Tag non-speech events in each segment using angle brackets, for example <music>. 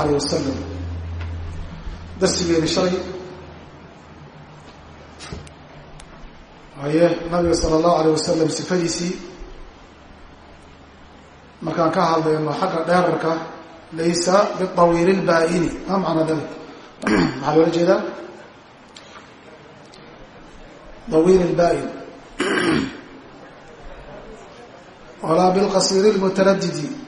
alay wasalam darsigeeni shalay. Haye nabiga sala allahu alayh wasalam sifadiisii markaan ka hadlayno xagga dheerarka laysa biawiil lbaa'ini ma macna dalik maxaa loola jeedaa? Awiil lbaa'in walaa bilqasiir lmutaradidi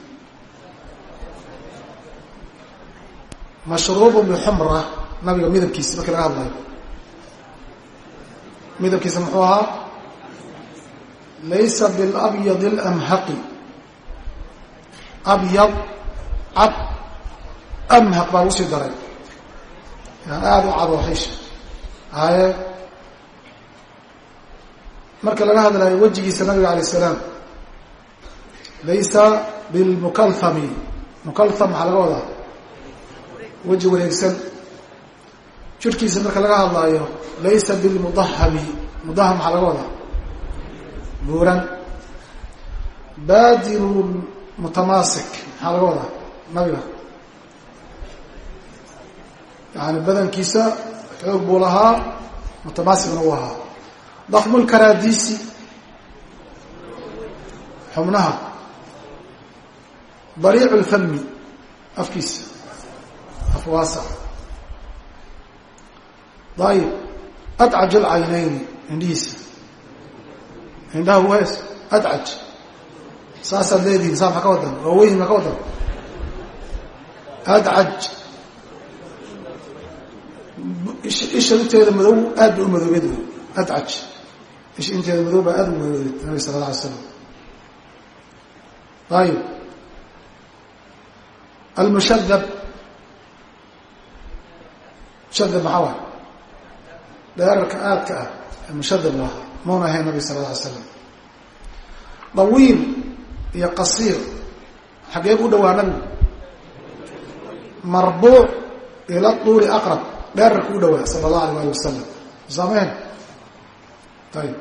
mashruub bxumra nabiga midabkiisi markii laga hadlayo. Midabkiisa muxuu ahaa? Laysa biاlabyad اlamhaqi abyad cad amhaq baa lagu sii daray. Yani aada u cad oo haysha haye marka laga hadlayo wejigiisa nabiga alay salaam laysa bilmukalhami mukalham maxaa laga wadaa? Weji wareegsan jirhkiisa marka laga hadlaayo laysa bilmudahami mudaham maxaa laga wadaa? Buuran. Badirun mutamaasik maxaa laga wadaa? Nabiga. Yani badankiisa xoog buu lahaa mutamaasikna uu ahaa. Dakmulkaraadiisi xubnaha. Dariicu lfami afkiisa afwaasa ayib adcaj alcaynayni indhihiisa indhaha wees adcaj. Saasaad leedihin saa maa ka wadan waa weyn maa ka wadan. Adcaj. Isha inteeda madow aad ba u madoobeed wey adcaj. Isha inteeda madow baa aad u madoobeed nabi sala alla alay slam mushadab maxaa waay. Dheerarka aadka ah ee mushadab u ahaa mauna ahayn nabi sala alla alay slam dawiil iyo qasiir xagee u dhowaa nabigu marbuuc ila tuuli aqrab dheerarka u dhowaa sala allahu alayh ali wasalam saameen ayib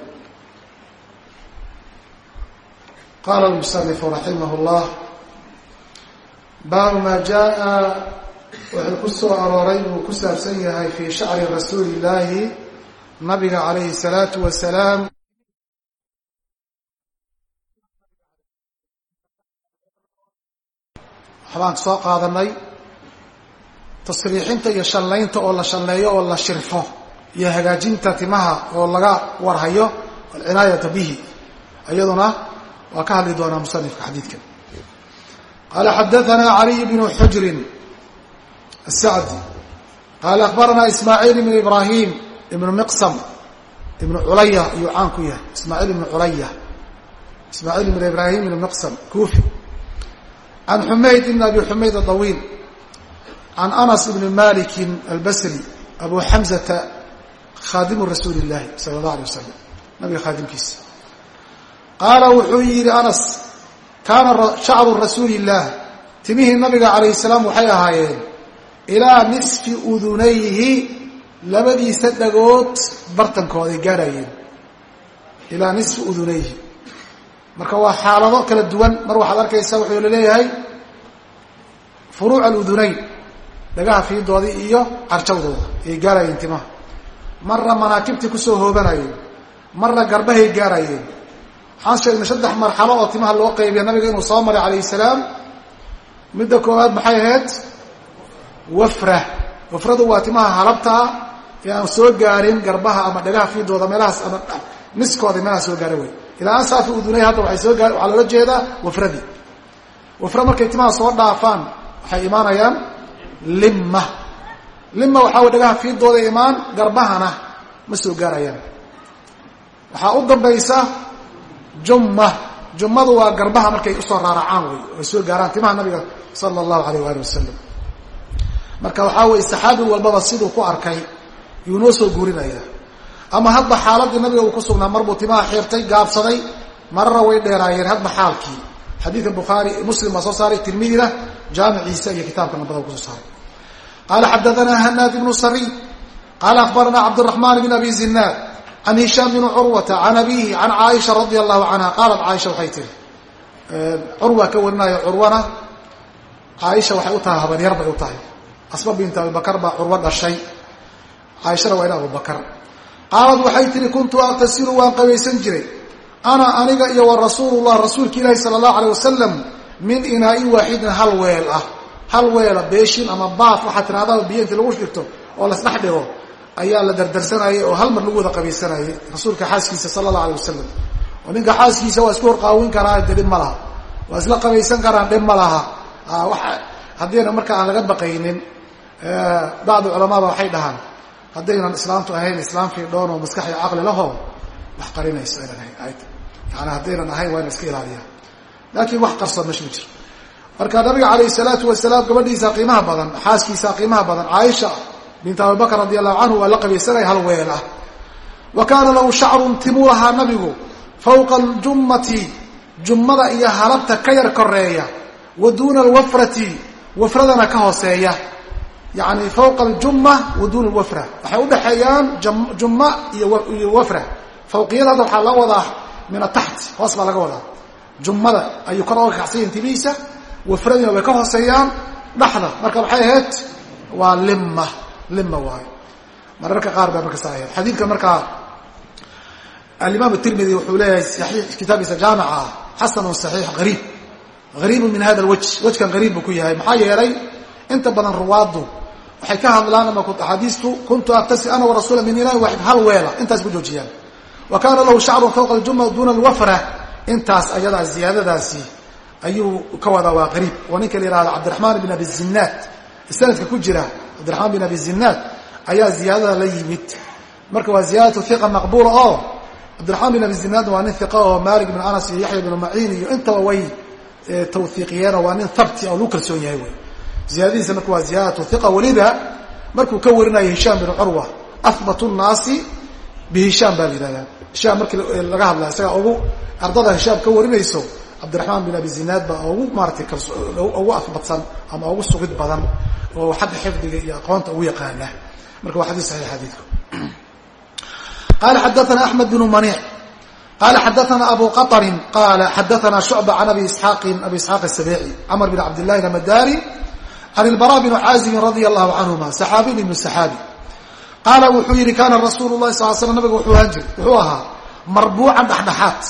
qaala almusanifu raximah llah baabu maa jaa wuxuu ku soo arooray buu ku saabsan yahay fii shacri rasuuli illaahi nabiga calayhi salaatu wasalaam waxbaan soo qaadanay tasriixinta iyo shanlaynta oo la shanleeyo oo la shirfo iyo hagaajinta timaha oo laga warhayo alcinaayata bihi. Iyaduna waa ka hadli doonaa musanifka xadiidkan. Qaala xadaanaa caliy bnu xujrin الsacdi qaala akbaranaa ismaaciil ibn ibrahim ibnu miqsam ibnu culaya ayuu caan ku yahay ismaaciil ibnu culaya ismaaciil ibn ibrahim ibnu miqsam kufi can xumayd ibn abi xumayd aطawiil can anas ibni maliki albasri abu xamzata khaadimu rasuuli اllahi sala اllah alay wasalam nabiga khaadimkiisa qaala wuxuu yidhi anas kaana shacru rasuuli اllah timihii nabiga calayh salaam waxay ahaayeen ilaa nisfi udunayhi labadiisa dhagood bartankooday gaarhayeen ilaa nisfi udunayhi. Marka waa xaalado kala duwan. Mar waxaad arkaysaa wuxuu la leeyahay furuuc aludunayn dhagaha fiidoodii iyo carjawdooda. Ayay gaarayeen timaha marna manaakibtii ku soo hoobanayeen. Marna garbahay gaarayeen. Waxaan sheegnay saddex marxalo oo timaha loo qaybiya nabiga inuu soo maray calayhi salaam. Midda koowaad maxay ahayd wafra. Wafradu waa timaha halabtaa ee aan soo gaarin garbaha ama dhagaha fiidooda meelahaas ama niskooda meelahaas soo gaara wey ilaa ansaafi udunay hadda waay soo gaar waxaa loola jeedaa wafradii wafra markay timaha soo dhaafaan waxay imaanayaan limma. Limma waxaa way dhagaha fiidooda imaan garbahana ma soo gaarayaan. Waxaa u dambaysa jumma. Jummadu waa garbaha markay u soo raaracaan wey ay soo gaaraan timaha nabiga sala allahu alayh waali wasalam marka waxaa weye saxaabi walbaba siduu ku arkay yuu noo soo guurinaya ama hadba xaaladii nabiga uu ku sugnaa marbuu timaha xiirtay gaabsaday marara way dheeraayeen hadba xaalkii. Xadiidka bukhaari muslim baa soo saaray tirmidina jaamiciisa iyo kitaabka nabada ku soo saaray. Qaala xadaanaa hanaad ibnu sariy qaala akbaranaa cabdiraxmaan bn abi zinaad can hishaam bn curwata can abihi can caaisha radia allahu canha qaalat caaisha waxay tihi curwa ka warinaya curwana caaisha waxay u tahay habaryar bay u tahay asma bint abibakar baa curwo dhashay. Caaishana waa in abubakar qaalad waxay tihi kuntu aqtasilu waan qabaysan jiray. Ana aniga iyo wa rasuulullah rasuulka ilaahi sala allahu aleyh wasalam min inaain waaxidin hal weel ah. Hal weela beeshin ama baaf waxaa tirahdaba biyo intii lagu dhigto oo lasdhex dhigo ayaa la dardarsanayay oo hal mar lagu wada qabaysanayay rasuulka xaaskiisa sala allahu aleyh wasalam oo ninka xaaskiisa waa isku horqaawin karaa dhib ma laha. Waa isla qabaysan karaan dhib ma laha. Haddiina marka aan laga baqaynin bacdu culamaada waxay dhahaan haddaynan islaamtu ahayn islaam fiidhoon oo maskax iyo caqli laho wax qarinayso aynan ahayn yani haddaynan ahayn waa iska ilaaliyaa. Laakiin wax qarsoon ma jiro marka nabiga calayhi salaatu wasalaam gabadhiisa qiimaha badan xaaskiisa qiimaha badan caaisha bint abibakr radi allahu canhu waa la qabaysanaya hal weel ah. Wa kaana lahu shacrun timuu nabigu fawqa aljummati jummada iyo halabta ka yar koreeya wa duuna alwafrati wafradana ka hooseeya yani fawqa aljumma wa duuna alwafra. Waxay udhexeeyaan jumma iyo wafra. Fawqiyada hadda waxaa laga wadaa min ataxt hoos baa laga wadaa. Jummada ayuu kor oga kacsayin timihiisa wafradina way ka hooseeyaan. Dhaxda marka maxay ahayd waa limma limma waayo. Mararka qaar baa markasa ahayd. Xadiidka markaa alimaam tirmidi wuxuu leeyahay saxiix kitaabkiisa jaamica ah xasanun inta badan ruwaaddu waxay ka hadlaan axaadiistu kuntu aktasi ana warasuula min ilahi waaxid hal weela. Intaas ku joojiyaan. Wa kaana lahu shacrun fawqa aljumma duuna alwafra. Intaas ayadaa ziyaadadaasi ayuu ka wadaa waa qariib. Oo ninka la yihahdo cabdiraxmaan bin abi zinaad sanadka ku jira cabdiraxmaan bin abi zinaad ayaa ziyaadada la yimid. Marka waa ziyaadatu hiqa maqbuula oo cabdiraxmaan bin abi zinaadna waa nin hiqa oo malik bin anas iyo yaxya binu maciin iyo intaba way tawhiiqiyeenoo waa nin habti oo lagu kalsoon yahay wey ziyaadadiisa marka waa ziyaadatu hiqa weliba markuu ka warinayo hishaam bin curwa ahbatu nnaasi bihishaam baa la yihahdaa hishaam markii laga hadlaa isaga ugu ardada hishaam ka warinayso cabdiraxmaan bin abi zinaad baa ugu maaratay ugu afbadsan ama ugu sugid badan oo xagga xifdiga iyo aqoonta ugu yaqaana. Marka waa xadiis saxiix xadiidku. Qala xadaana axmed bnu maniic. Qala xadaana abu qaطrin qala xadaana shucba can abi isxaaqin abi isxaaq asabici camr bin cabd llahi amadari can ilbara bn caazibin radia allahu canhuma saxaabiy ibnu saxaabi qaala wuxuu yihi kana rasuulu lahi sal slam nabiga wuxuu ahaan jir wuxuu ahaa marbuucan dhexdhexaad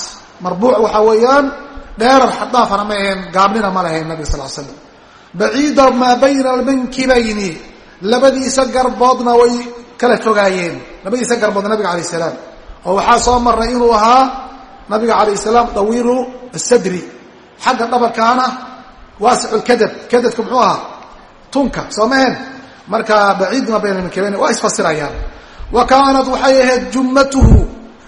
marbuuc waxaa weeyaan dheerar xaddaafana ma ahayn gaabnina ma lahayn nabiga sal slam baciida maa bayna almankibayni labadiisa garboodna way kala fogaayeen labadiisa garbood nabiga alayh salaam oo waxaa soo maray inuu ahaa nabiga alayh salaam dawiilu sadri xagga dhabarkaana waasicu lkadad kadadku muxuu ahaa tunka. Soo maheen marka baciid maa bayna almankibayni waa isfasirayaan. Wa kaanat waxay ahayd jummatuhu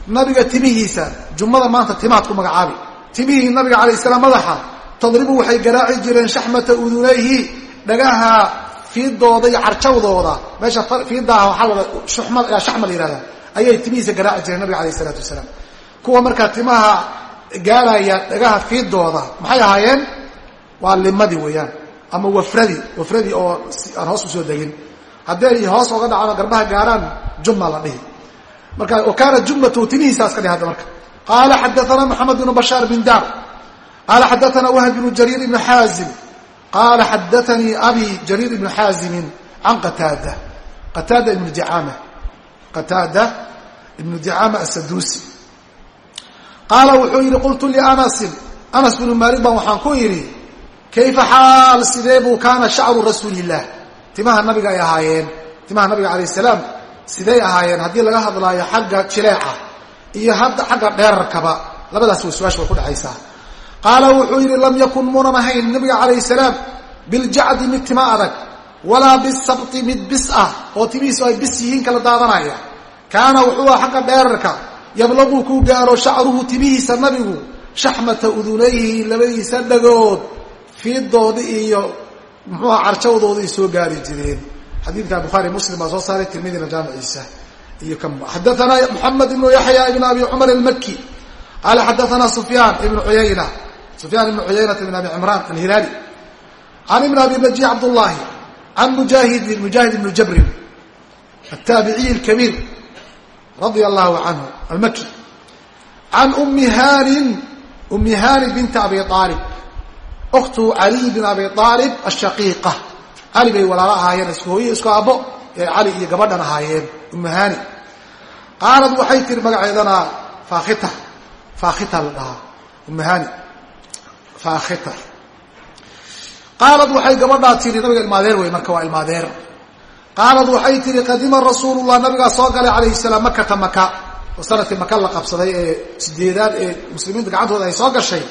nabiga timihiisa. Jummada maanta timaad ku magacaabi. Timihii nabiga alayh salaam madaxa tadribu waxay garaaci jireen shaxmata udunayhi dhagaha fiidooda iyo carjawdooda. Meesha fiidaah waxaa shaxma la yihahda ayay timihiisa garaaci jireen nabiga alayh isalaatu wasalaam. Kuwa markaa timaha gaaraya dhagaha fiidooda maxay ahaayeen? Waa limadii weeyaan ama wafradii wafradii oo aan hoos u soo degin. Hadday hoos oga dhacaan garbaha gaaraan juma la dhihi. Marka wa kaana jumatu timihiisaas ka dhihi hadda marka. Qala xadaana mxamed bn bashaar bin dar. Qala xadaana wahb bn jariir ibn xaazim qala xadaanii abi jariir ibn xaazimin can qataada. Qataada ibn dicaama qataada ibnu dicaama asaduusi qaala wuxuu yihi qultu lianasin anas bnu maalik baan waxaan ku yidhi kayfa xaal sidee buu kaana shacru rasuuli illah timaha nabiga ay ahaayeen timaha nabiga alayh salaam siday ahaayeen haddii laga hadlaayo xagga jileeca iyo hadda xagga dheerarkaba labadaas way su'aasha way ku dhexaysaa qaala wuxuu yidhi lam yakun muunan ahayn nabiga calayh salaam biljacdi mid tima adag walaa bisabti mid bis ah oo timihiisu ay bis yihiin kala daadanaya kaana wuxuu xagga dheerarka yablaquu kuu gaaro shacruhu timihiisa nabigu shaxmata udunayhi labadiisa dhagood fiidoodi iyo muxuuha carjawdoodii soo gaari jireen. Xadiidka bukhaari muslim baa soo saaray tirmidina jaamiciisa iyo kan xadaana moxamed ibnu yaxya ibn abi cumar almaki qaala xadaana sufyaan ibnu uyayna. Sufyaan ibnu cuyaynata ibn abi cimraan alhilaali. Can ibn abi naji cabdullaahi can mujaahidin mujaahid ibnu jabrin ataabiciy alkabiir radia allahu canhu almaki can ummi hanin ummi hani binta abi aalib ukhtu caliy bin abi aalib ashaqiiqa cali bay walaalo ahaayeen isku hooye isku aabbo. Ee cali iyo gabadhan ahaayeen umahani qaalad waxay tiri magaceedana fakhita fakhita la dhahaa. Umahani fakhita qaalad waxay gabadhaa tiri nabiga ilmaadeer wey marka waa ilmaadeer. Qaalad waxay tihi qadima rasuulullah nabigaa soo galay calayhi salaam makata maka oo sannadkii maka la qabsaday ee sideedaad ee muslimiinta gacantooda ay soo gashay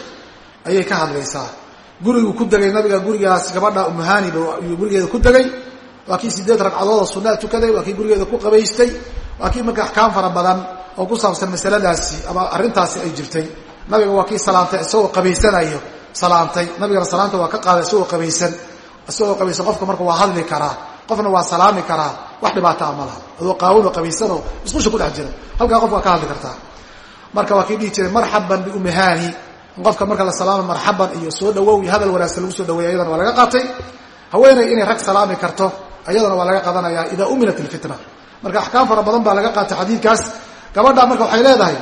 ayay ka hadlaysaa guriguu ku degay nabiga gurigaas gabadha umuhaniba ayuu gurigeeda ku degay. Waa kii sideed ragcadoodoo sunaa tukaday waa kii gurigeeda ku qabaystay waa kii marka axkaam fara badan oo ku saabsan masaladaasi ama arrintaasi ay jirtay. Nabiga waa kii salaantay isagoo qabaysanayo salaantay. Nabigana salaanta waa ka qaaday isagoo qabaysan isagoo qabaysan. Qofka marka waa hadli karaa qofna waa salaami karaa wax dhibaataa ma laha. Adoo qaawano qabaysanoo isqusha ku dhex jira. Halkaa qof waa ka hadli kartaa. Marka waa kii dhihi jiray marxaban biumihani qofka marka la salaama marxaban iyo soo dhawow iyo hadal wanaagsan lagu soo dhaweeya ayadana waa laga qaatay. Haweeney inay rag salaami karto ayadana waa laga qadanaya idaa uminat ilfitna marka axkaam fara badan baa laga qaatay xadiidkaas. Gabadha marka waxay leedahay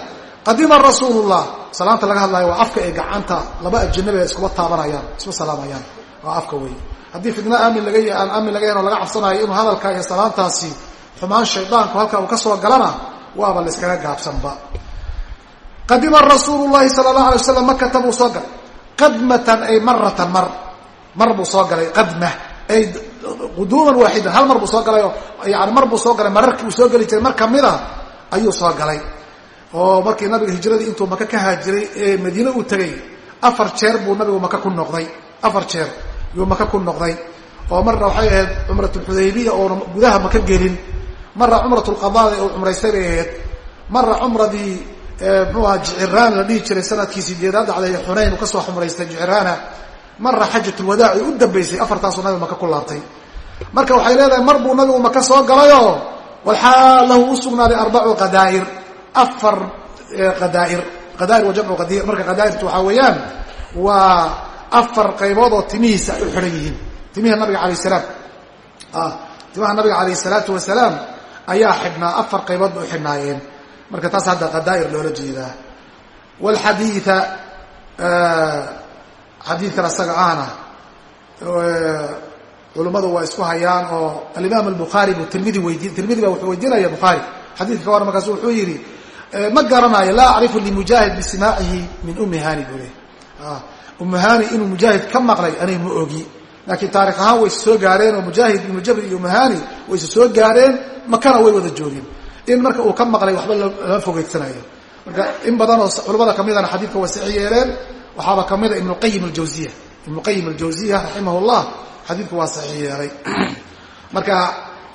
qadima rasuulullah. Salaanta laga hadlayo waa afka ee gacanta laba ajanabi iskuba taabanayaan isku salaamayaan. Waa afka wey haddii fitna aamin laga aan aamin laga yahan oo laga cabsanayo inuu hadalka iyo salaantaasi xumaan shaydaanku halka uu ka soo galana waaba la iskaga gaabsanba qadima rasuulu llahi sala allahu alay waslam makata buu soo galay. Qadmatan ay maratan mar mar buu soo galay qadma ay quduuman waaxidan hal mar buu soo galay oo yani mar buu geli jiray mar kamida ayuu soo galay. Oo markii nabiga hijradii intuu maka ka haajiray ee madiine uu tegay afar jeer buu nabigu maka ku noqday afar jeer yuu maka ku noqday. Oo marna waxay ahayd cumrat lxudaybiya oona gudaha maka gelin marna cumrat lqadaada uu cumraystay bay ahayd marna cumradii mxuu aha jiciraan la dhihi jiray sannadkii sideedaad dhacday xunayn uu ka soo xumraystay jiciraana. Marna xajatulwadaac ay u dambaysay afartaasuu nabigu maka ku laabtay. Marka waxay leedahay mar buu nabigu maka soo galayoo walxaal lahu u sugnaaday arbacu qadaa'ir. Afar qadaa'ir. Qadaa'ir wa jamcu qadiir marka qadaa'irtu waxaa weeyaan waa afar qaybood oo timihiisa ay u xidhan yihiin. Timiha nabiga alayh salaam. Timaha nabiga calayh salaatu wasalaam ayaa xidhnaa afar qaybood bay u xidhnaayeen marka taas hadda qadaa'ir loola jeedaa. Walxadiida xadiidkan asaga ahna culummadu waa isku hayaan oo alimaam albukhaari buu tirmidi weydiin tirmidi baa wuxuu weydiinaya bukhaari xadiidka ka war markaasu wuxuu yidhi ma garanayo laa acrifu limujaahid bisimaacihi min ummi hani buu le ummu hani inuu mujaahid ka maqlay anay ma ogi. Laakiin taarikh ahaan way is soo gaareen oo mujaahid ibnu iyo ummu hani way is soo gaareen makana way wada joogeen in marka uu ka maqlay waxba lama fogeydsanayo marka in badan oo culamada kamidana xadiidka way saxi yeeleen waxaaba kamida ibnu qayim aljawziya ibnu qayim aljawziya raximah xadiidku waa saxiix yeelay. <clears throat> Marka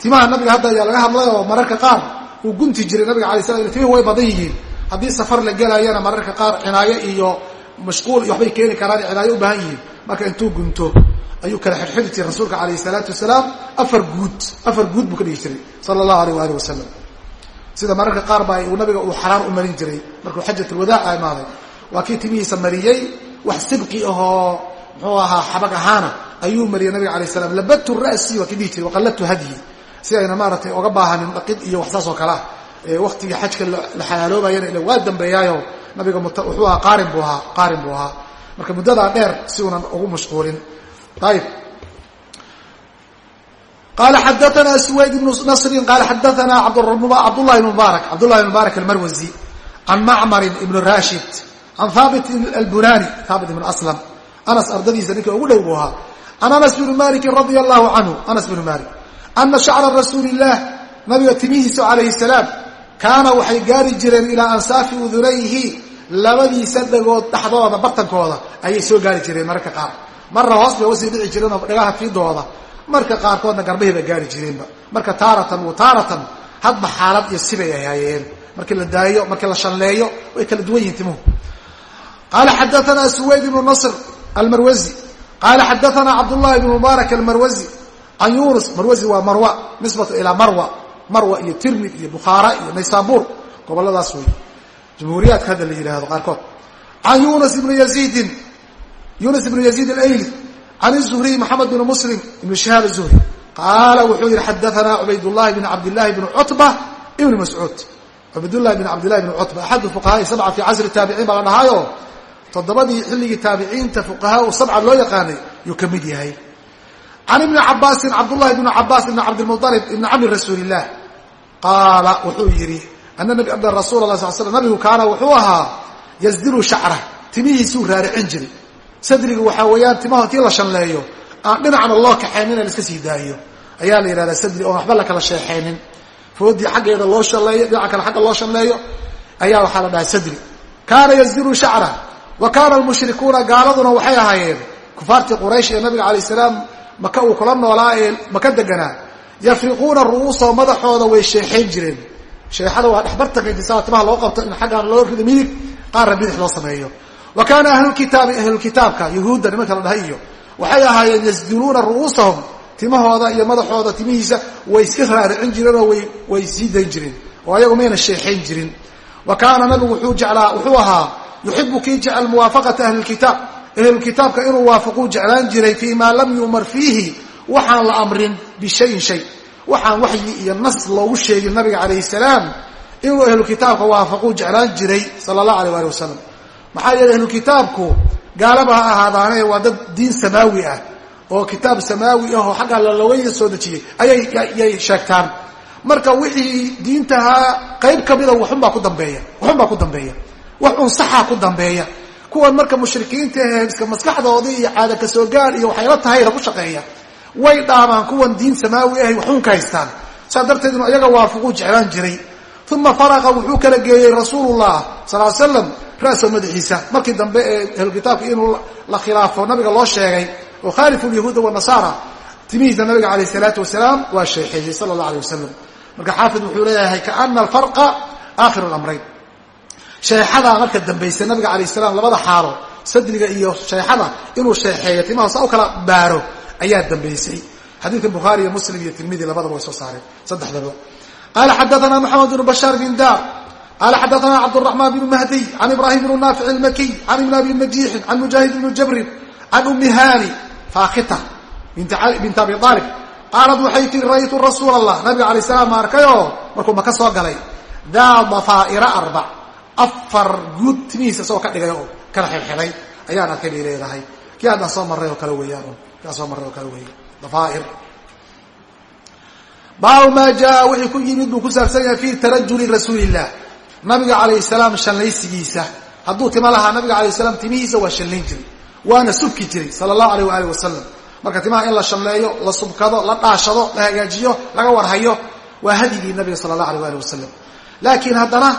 timaha nabiga hadda ayaa laga hadlay oo mararka qaar uu gunti jiray nabiga alay slam timihi way badan yihiin. Haddii safar la gelayana mararka qaar cinaayo iyo mashquul waxbay keeni karaan cinaayo u baahan yihiin. Marka intuu gunto ayuu kala xirxiri jiray rasuulka alayh salaatu wasalaam afar guud afar guud buu ka dhigi jiray sala allahu alayh waali wasalam sida mararka qaar baa nabiga uu xaraan u marin jiray. Markuu xajatulwadaaca imaaday waa kii timihiisa mariyey wax sibqi ahoo muxuu ahaa xabag ahaana ayuu mariyey nabiga alay slam labadtu ra'si waa kii dhihi jiray waqallatu hadyi. Si ayna maaratay oga baahanin dhaqid iyo wax saas oo kalea waktigii xajka la xalaaloobayana ila waa dambeeyaayo nabiga wuxuu ahaa qaarin buu ahaa qaarin buu ahaa. Marka muddadaa dheer si uunan ugu mashquulin. Ayib qala xadaana swayd ibnu nasrin qala xadaana cabdulahi bn mubaarak cabdullahi bn mubaarak almarwazi can macmarin ibn rashid can haabit albunani haabit ibn aslam anas ardadiisa ninka ugu dhow buu ahaa can anas bni malikin radia allahu canhu anas bnu malik ana shacra rasuuli illah nabiga timihiisa calayhi salaam kaana waxay gaari jireen ilaa ansaafi udunayhi labadiisa dhagood dhexdooda bartankooda ayay soo gaari jireen mararka qaar marna hoos bay dhici oo dhagaha fiidooda marka qaarkoodna garbahii bay gaari jireenba. Marka taaratan wa taaratan hadba xaalad iyo sibay ay hayeen markii la daayo markii la shalleeyo way kala duwan yihiin timuhu. Qaala xadaana suwayd ibnu nasr almarwazi. Qaala xadaana cabdullahi ibnu mubaarak almarwazi. Can yunus marwazi waa marwa nisbatu ilaa marwa. Marwa iyo tirmid iyo bukhaara iyo naysaabuur goboladaas wey jumhuuriyaadka hadda la yidhaahdo qaarkood. Can yunus ibnu yaziidin. Yunus ibnu yaziid alayli can zuhriy maxamed bn muslim ibn shihaab zuhri qaala wuxuu yihi xadaana cubaydullahi bn cabdillahi bn cutba ibn mascuud cubaydullahi bn cabdillahi bn cutba axadu fuqahaai sabca fi casri taabiciin baa la dhahaayo toddobadii xilligii taabiciinta fuqahaa sabca loo yaqaanay yuu ka mid yahay can ibni cabaasin cabdullahi ibni cabaas ibni cabdilmualib ibni camri rasuulilah qaala wuxuu yidhi ana rasuula la sl nabigu kaana wuxuu ahaa yasdiru shacra timihiisuu raaricin jiray sadriga waxaa weeyaan timaha tii la shanleeyo aan dhinacna loo kaxaynin in iska sii daayo. Ayaa la yidhahdaa sadri oon waxba la kala sheexaynin foodii xaggeeda loo shalleeyo dhinaca kale xagga loo shalleeyo ayaa waxaa la dhahaa sadri. Kaana yasdiru shacra wa kaana almushrikuuna gaaladuna waxay ahaayeen kufaartii quraysh ee nabiga calayh salaam maka uu kula noolaa ee maka deganaa yafriquuna ru'uusoo madaxooda way sheexayn jireen. Sheexada waa dhexbartanka intisaa timaha loo qabto in xaggaan loo rido midig qaarna bidix loo sameeyo wa kaana ahlulkitaabi ahlulkitaabka yahuudda nimanka la dhahay iyo waxay ahaayeen yasdiluuna ru'uusahum timahooda iyo madaxooda timihiisa way iska raaricin jireen oo way sii dayn jireen oo ayagu mayna sheexayn jirin wa kaana nabigu wuxuu jeclaa wuxuu ahaa yuxibu kii jecel muwaafaqata ahlilkitaab ahlulkitaabka inuu waafaquu jeclaan jiray fii maa lam yu'mar fiihi waxaan la amrin bishayin shay waxaan waxyi iyo nas loogu sheegin nabiga calayhi salaam inuu ahlukitaabka waafaquu jeclaan jiray sala allah alayh ali wasalam maxaa yeeley ahlukitaabku gaalaba ha ahaadaane waa dad diin samaawi ah oo kitaab samaawi ah oo xaggaa looga soo dejiyey ayay sheegtaan. Marka wixii diintahaa qayb kamida waxunbaa ku dambeeya waxunbaa ku dambeeya wax un saxaa ku dambeeya. Kuwan marka mushrikiinta ahee iska maskaxdoodii iyo caada ka soo gaar iyo waxayla tahayna ku shaqeeya way dhaamaan kuwan diin samaawi ahay waxuun ka haystaan. Saas darteed inu iyaga waafaquu jeclaan jiray. Uma faraqa wuxuu kala geeyey rasuulullah sal l slam ra'so madaxiisa. Markii dambe ee ahlukitaabka inuu la khilaafo nabiga loo sheegay oo khaalifu lyahuuda wanasaara timihiisa nabiga calayh salaatu wasalaam waa sheexeeyey sala allah alay wasalam marka xaafid wuxuu leeyahay kaana alfarqa aakhiru lamrayn sheexadaa marka dambaysa nabiga calayh salaam labada xaalo sadriga iyo sheexada inuu sheexeeyo timaha saa u kala baaro ayaa dambaysay. Xadiidka bukhaari iyo muslim iyo tirmidi labadaba way soo saareen saddexdaba. Qala xadaana maxamed bnu bashaar bin dar qala xadaana cabdالرaحman bn mahdiy can ibrahim bn naafic اlmakiy can ibn abi najiixin can mujaahid bn jabrin can umi hani faakita bint abi aalib qaalat waxay tii ra'ytu rasuul allah nabiga alay salaam ma arkayoo markuu maka soo galay daa dafaa'ira arbac afar guud timihiisa isagoo ka dhigay oo kala xilxilay ayaan arkay bay leedahay kii haddaan soo marray oo kale weeyaan kaa soo marray oo kale weeya dafaair baabu maa jaa wixii ku yimid buu ku saabsan yahay fi tarajuli rasuuliillah nabiga calayh salaam shallaysigiisa hadduu timo lahaa nabiga alayh salaam timihiisa waa shallayn jiray. Waana subki jiray sala allahu alayh waaalih wasalam marka timaha in la shalleeyo la subkado la dhaashado la hagaajiyo laga warhayo waa hadigii nabiga sala allah alayh waali wasalam laakiin haddana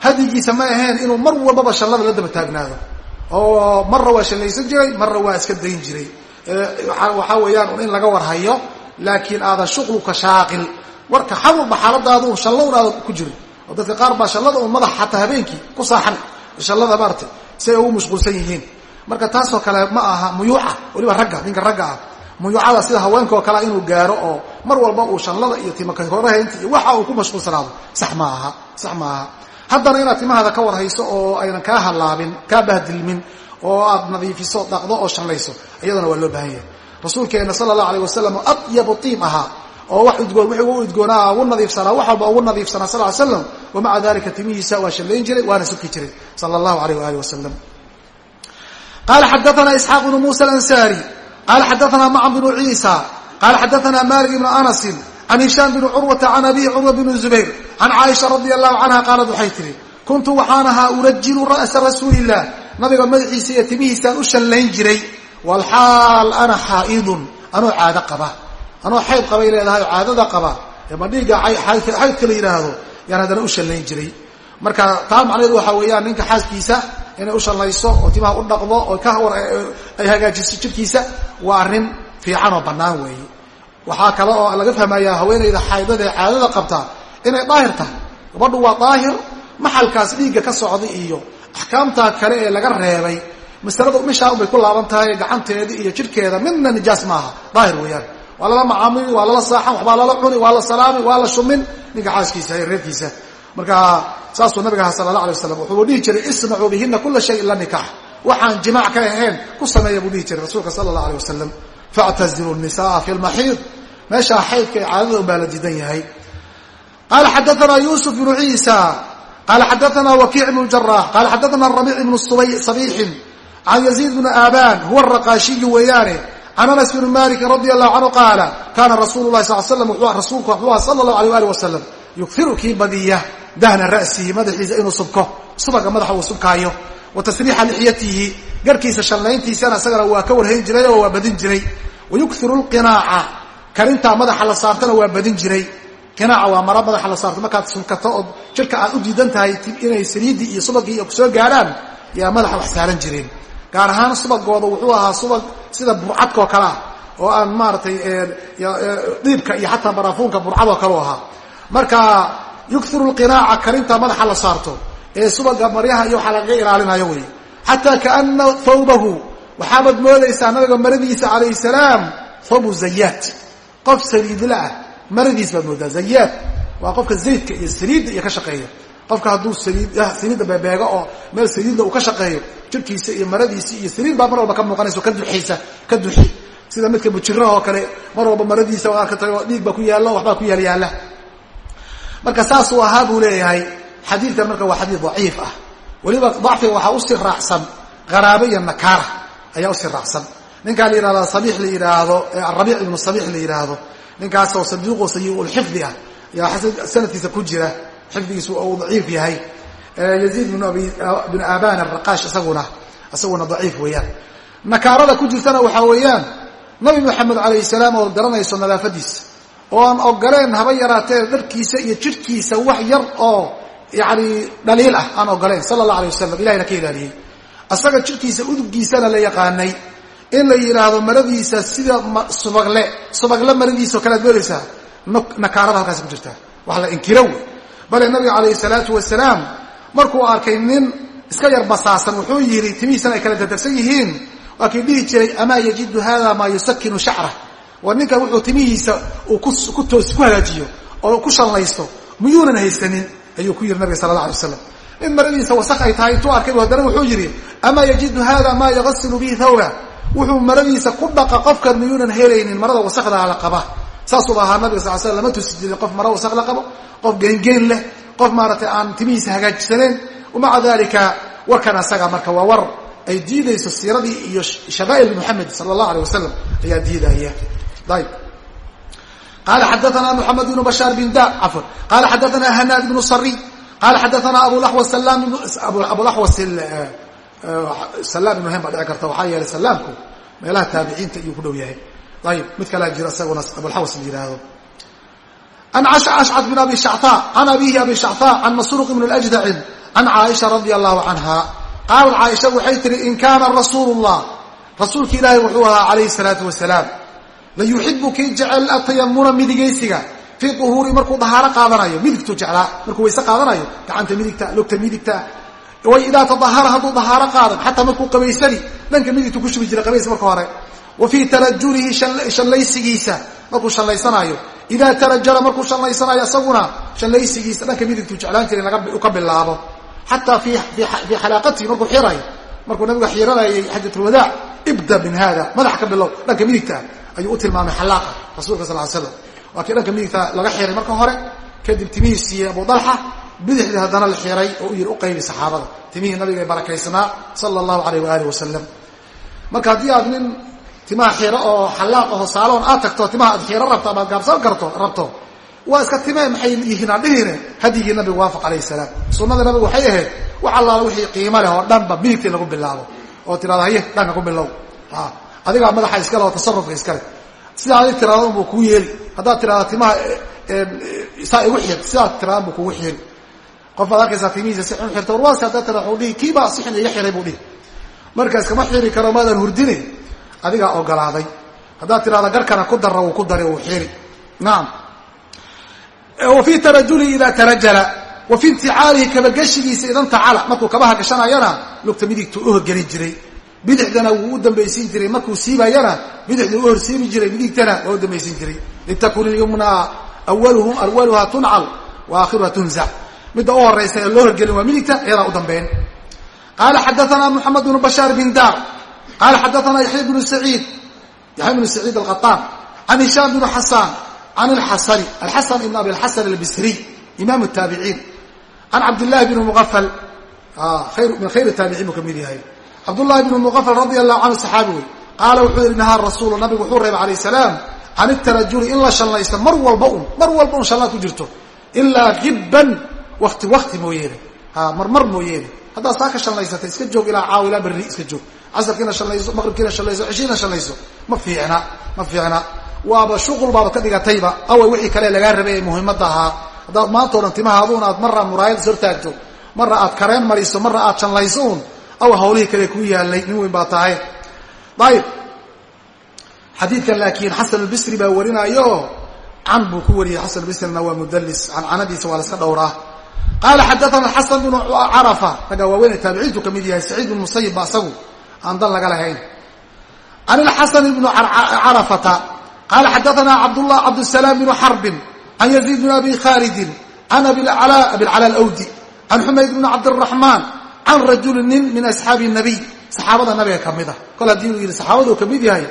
hadigiisa ma ahayn inuu mar walbaba shallada la daba taagnaado. Oo marra waa shallaysan jiray marra waa iska dayn jiray. Waxaa weeyaan in laga warhayo laakiin aadan shuqluka shaaqil. Warka xadulba xaaladaadu un shallo un aadan ku jirin oo dadka qaar baa shallada un madax xataa habeenkii ku saaxan shallada maarata si ay ugu mashquulsan yihiin. Marka taasoo kale ma aha muyuuca weliba ragga ninka ragga ah. Muyuucada sida haweenkaoo kale inuu gaaro oo mar walba uu shallada iyo timakorahaynta iyo waxa uu ku mashquulsanaado sax ma aha sax ma aha. Haddana inaad timahada ka warhayso oo aynan kaa hallaabin kaa bahdilmin oo aad nadiifiso dhaqdo oo shallayso iyadana waa loo baahan yahay. Rasuulkeena sala allah alayh wasalam oo adyabu tiib ahaa oo wax udgoon wixii u udgoonaa ugu nadiifsanaa wax walba ugu nadiifsanaa sal ly slam wamaca dalika timihiisa waa shallayn jiray waana suki jiray sala allahu alayh waali wasalam qala xadaana isxaaq bnu musa alansari qala xadaana macn bnu ciisa qala xadaana malik ibnu anasin can hishaam bni curwata can abihi curwa bni zubayr can caaisha radi allahu canha qaalad waxay tihi kuntu waxaan ahaa urajilu ra'sa rasuuliillah nabiga madaxiisa iyo timihiisaan u shallayn jiray walxaal ana xaa'idun anoo caado qaba anoo xayd qabay leedahay caadada qaba ee madhiiga xaydka la yidhaahdo yaan haddana u shallayn jiray. Marka taa macnaheedu waxaa weeyaan ninka xaaskiisa inay u shallayso oo timaha u dhaqdo oo ka war ay hagaajiso jirkiisa waa arrin fiican oo bannaan weeye. Waxaa kale oo laga fahmayaa haweenayda xaydada ee caadada qabta inay daahir tahay. Gabadhu waa daahir maxalkaas dhiigga ka socda iyo axkaamtaa kale ee laga reebay. Masaladu mishaa unbay ku laaban tahay gacanteeda iyo jidhkeeda midna nijaas maaha daahir weeyaan waa lala macaamili waa lala saaxan waxbaa lala cuni waa la salaami waa la shumin. Ninka xaaskiisa reerkiisa. Marka saasuu nabiga aha sala allah alay waslam wuxuu dhihi jiray isnacuu bihina kula shay ila nikax waxaan jimaac ka ahayn ku sameeya buu dhihi jiray rasuulka sala allah alay wasalam factazilu nisaa fi lmaxiid meeshaa xaydka ee caadada unbaa la diidan yahay. Qala xadaana yusuf bnu ciisa qala xadaana wakiic bnu jarax qala xadaana rabiic ibnu sabixin can yaziid bni aabaan huwa araqaashiyu weeyaane can anas bni malikin radi allahu canhu qaala kaana rasuulu lahi sal slam rasuulku wuxuu aha sala allahu alيh ali wasalam yukiru kii badiya dahna ra'sihi madaxiisa inuu subko subaga madaxa uu subkaayo wa tasriixa lixyatihi garkiisa shallayntiisana isagana waa ka warhayn jiray oo waa badin jiray wa lqinaaca karintaa madaxa la saartana waa badin jiray qinaaca waa mara madaxa la saarto markaad subkato oo jirka aad u diidan tahay inay saliiddii iyo subagii ku soo gaadhaan yaa madaxa wax saaran jireen gaar ahaan subagooda wuxuu ahaa subag sida burcadkao kale ah oo aan maaratay dhiibka iyo xataa barafuunka burcadoo kale u ahaa. Marka yukiru lqinaaca karinta madaxa la saarto ee subaga maryaha iyo waxaa lagaga ilaalinayo wey xataa kaana thawbahu waxaabaad moodaysaa nabiga maradiisa calayh salaam thawbu zayaat qof saliidla ah maradiis baad moodaa zayaat waa qofka zaydka iyo saliidda iyo ka shaqeeya qofka hadduu saliidda beebeego oo meel saliidda uu ka shaqeeyo jirkiisa iyo maradiisi iyo saliid baa mar walba ka muuqanaysa ka duxaysa ka duxi. Sida midka bujiraha oo kale mar walba maradiisa waa arkatay oo dhiig baa ku yaalla waxbaa ku yaal yaalla. Marka saasuu ahaa buu leeyahay xadiidkan marka waa xadiid daciif ah. Weliba dacfiga waxaa u sii raacsan qaraabo iyo nakaara ayaa u sii raacsan. Ninkaa la yidhahdo sabiix la yidhaahdo arabiic ibnu sabiix la yidhaahdo ninkaasoo saduuqo sayiulxifdi ah ayaa sanadkiisa ku jira xifdigiisu uu daciif yahay. Yaziid bn aban araqaash isaguna isaguna daciif weeyaan. Nakaarada ku jirtana waxaa weeyaan nabi moxamed calayh salaam oo garanayso nadaafadiisa oo aan ogoleen haba yaraatee dharkiisa iyo jirhkiisa wax yar oo yani dhaliil ah aan ogoleen sala allah alay wasalam ilahina ka ilaaliyey. Asaga jirhkiisa uduggiisana la yaqaanay in la yidhaahdo maradiisa sida subagle subagle maradiisa o kale ad moodaysaa nakaarada halkaas ku jirtaa wax la inkiro bale nabiga calayhi salaatu wasalaam markuu arkay nin iska yar basaasan wuxuu yidhi timihiisana ay kala dadagsan yihiin. Waa kii dhihi jiray amaa yajidu hada maa yusakinu shacrah war ninkan wuxuu timihiisa uu ku hagaajiyo oo ku shallaysto miyuunan haysanin ayuu ku yidhi nabiga sala allah alay waslam in maradiisa wasak ay tahay intuu arkay haddana wuxuu yidhi amaa yajidu hada maa yagasilu bihi thawba wuxuu maradiisa ku dhaqa qofkan miyuunan helaynin marada wasakdaa la qaba. Saasuuba ahaa nabiga sal slam lama tusi jirin qof mara wasak la qabo qof geengeen leh qof maaratay aan timihiisa hagaajisanayn maca dalika warkan asaga marka waa war ay diidayso siiradii iyo shamaail muxamed sala allahu alay wasalam ayaa diidaya. Ayb qala xadaana muxamed bnu bashaar bin da afwan. Qala xadaana hanaad bnu sari qala xadaana abulaxwas salaam ibnu hen baa dhici karta waxaa yeelay salaamku meelaha taabiciinta iyuu ku dhow yahay. Ayib mid kalaa jira isaguna abulxawas la yihahdo an ashcat bin abi shacta can abihi abi shacta can masruuq ibn اlajdacin can caaisha radi allahu canha qaalat caaisha waxay tihi in kaana rasuulu llah rasuulki ilaahi wuxuu ahaa calayhi salaatu wasalaam la yuxibu kii jecel atayamuna midigaysiga fii uhuuri markuu dahaaro qaadanayo midigtuu jeclaa markuu wayse qaadanayo gacanta midigta lugta midigta way idaa tadahara hadduu dahaaro qaadan xataa markuu qabaysani dhanka midigtu ku shubi jiray qabays marka hore wa fii tarajulihi shallaysigiisa markuu shallaysanaayo idaa tarajala markuu shallaysanaayo isaguna shallaysigiisa dhanka midigtuu jeclaan jiray u ka bilaabo. Xataa fii xalaaqatihi markuu xirayo markuu nabiga xiranayay xajatulwadaac ibda min hada madax ka bilow dhanka midigta ayuu u tilmaamay xalaaqa rasulka sal l slam waa kii dhanka midigta laga xiray marka hore kadib timihii siiyey abu dalxa bidixdii haddana la xiray oo u yidhi u qaybi saxaabada. Timihii nabiga ee barakaysnaa sala allahu alayh waaalih wasalam marka haddii aad nin timaha xiro oo xalaaq aho saaloon aad tagto timaha aad xiro rabto ama ad gaabsan karto rabto. Waa iska timee maxay yihiin aan dhihine hadyigii nabigu waafaq alayh salaam. Sunnada nabigu waxay ahayd wax allaala wixii qiimo leh oo dhanba midigtii lagu bilaabo. Oo tirahdo haye dhanka ku bilow. Adigaa madaxa iskale oo tasarufka iskale sidaa adig tirahdo unbuu kuu yeeli. Haddaad tirahdo timaha saa igu xir sidaad tiradan buu kugu xiri qof baad arkaysaa timihiisa si xun xirta warwaasi haddaad tira wuu dhihi kiibaa si xun iga xiray buu dhihi marka iskama xiri karo maadan hurdine adigaa ogolaaday. Haddaad tirahdo garkana ku darra wuu ku dari wuu xiri. Nacam wa fii tarajulihi idaa tarajala. Wa fii inticaalihi kabageshigiisa idan tacala. Markuu kabaha gashanayana lugta midigtuu uhogelin jiray. Bidixdana wuu u dambaysiin jiray. Markuu siibayana bidixduu u horsiimi jiray midigtana waa u dambaysiin jiray. Litakun ilyumna awaluha tuncal wa aakhiruha tunzac midda u horaysa ee loo horgelin waa midigta iyadaa u dambeyn. Qaala xadaana moxamed bnu bashaar bin dar qaala xadaana yaxya bnu saciid yaxya bnu saciid alqaطaan can hishaam bnu xasaan can alxasani alxasan ibn abi alxasan albisriy imam taabiciin can cabdillahi bn muqafal min khayr taabiciin buu ka mid yahay cabdullahi bnu muqafal radia allahu canhu saxaabi wey qaala wuxuu yihi nahaa rasuulu nabigu wuxuu reebay alayh salaam can itarajuli in la shallaysto mar walba un mar walba un shallaad ku jirto ilaa gibban wakti wakti mooyeene ha marmar mooyeene haddaad saa ka shallaysatay iska joog ilaa caaw ilaa berri iska joog casarkiina shallayso maqribkiina shallayso ceshiina shallayso ma fiicna ma fiicna. Waaba shuqul baaba ka dhigatayba away wixii kale lagaa rabay ee muhiimadda ahaa. Haddaad maantao dhan timahaaduuna aad marra muraayad is hortaagto marra aad kareen mariso marra aad shallayso un aw hawlihii kale kuu yaalay nin weyn baa tahay. Ayib xadiidkan laakiin xasan albisri baa warinaayo can buu ku wariyey xasan albisrina waa mudallis cancanadiisa waa la iska dhowraa. Qaala xadaana xasan bnu carafa raggaa waaweyn taabiciintu ka mid yahay saciid bn musayib ba asagu aan dan laga lahayn. Can ilxasan bnu carafata qaala xadaana cabdusalaam bnu xarbin can yaziid bn abi khaalidin can abilcala alawdi can xumayd bn cabdiraxmaan can rajuli nin min asxaabi nabiy saxaabada nabiga ka mid a kol haddii uu yidhi saxaabaduu ka mid yahay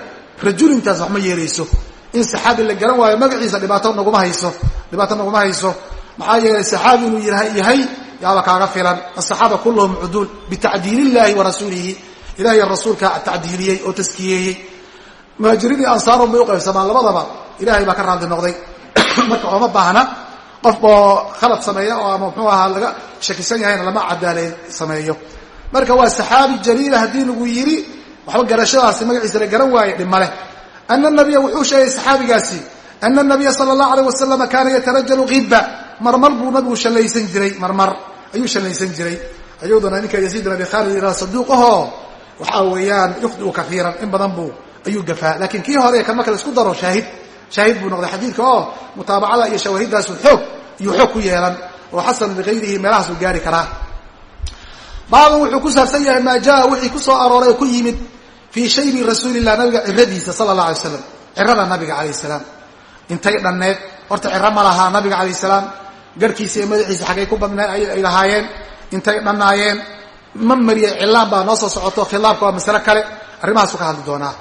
rajulintaas wax ma yeelayso. In saxaabi la garan waayo magaciisa dhibaato naguma hayso dhibaato naguma hayso. Maxaa yeelay saxaabi inuu yahay yaaba kaaga filan. Asaxaaba kulluhum cuduul bitacdiil illahi wa rasuulihi ilahiy rasuulka tacdiiliyey oo taskiyeeyey muhaajiriin iyo ansaaron bay uqaybsamaan labadaba. Ilahay baa ka raadli noqday. <clears throat> Marka ooma baahna qof oo khalad sameeya oo ama muxuu ahaa laga shakisan yahayna lama cadaaleyn sameeyo. Marka waa saxaabi jaliila haddii lagu yidhi waxba garashadaasi magaciisa la garan waaye dhimale ana nabiya wuxuu sheegay saxaabigaasi ana nabiya sala allahu alayh wasalama kaana yatarajalu kiba marmar buu nabigu shallaysan jiray marmar. Ayuu shallaysan jiray. Ayaduna ninka yaziid bin abi khaalid ira saduuqaho waxaa weeyaan yukhdiu kaiiran in badan buu ayuu gafaa laakiin kii hore kan marka la isku daro shaahid shaahid buu noqday xadiidka oo mutaabacada iyo shawaahidaasu xoog iyo xoog ku yeelan oo xasan bikayrihi meelahaasuu gaari karaa. Baaban wuxuu ku saabsan yahay maa jaa wixii ku arooray oo ku yimid fii shaybi rasuulillah nabiga ciradiisa sala allah alay slam cirada nabiga calayh salaam. Intay dhanneed horta ciro ma lahaa nabiga calayh salaam garhkiisa iyo madaxiisa xaggay ku badneen ay lahaayeen intay dhannaayeen ma mariyay cilaan baa noo soo socoto khilaafka waa masale kale arrimahaasu ka hadli doonaa.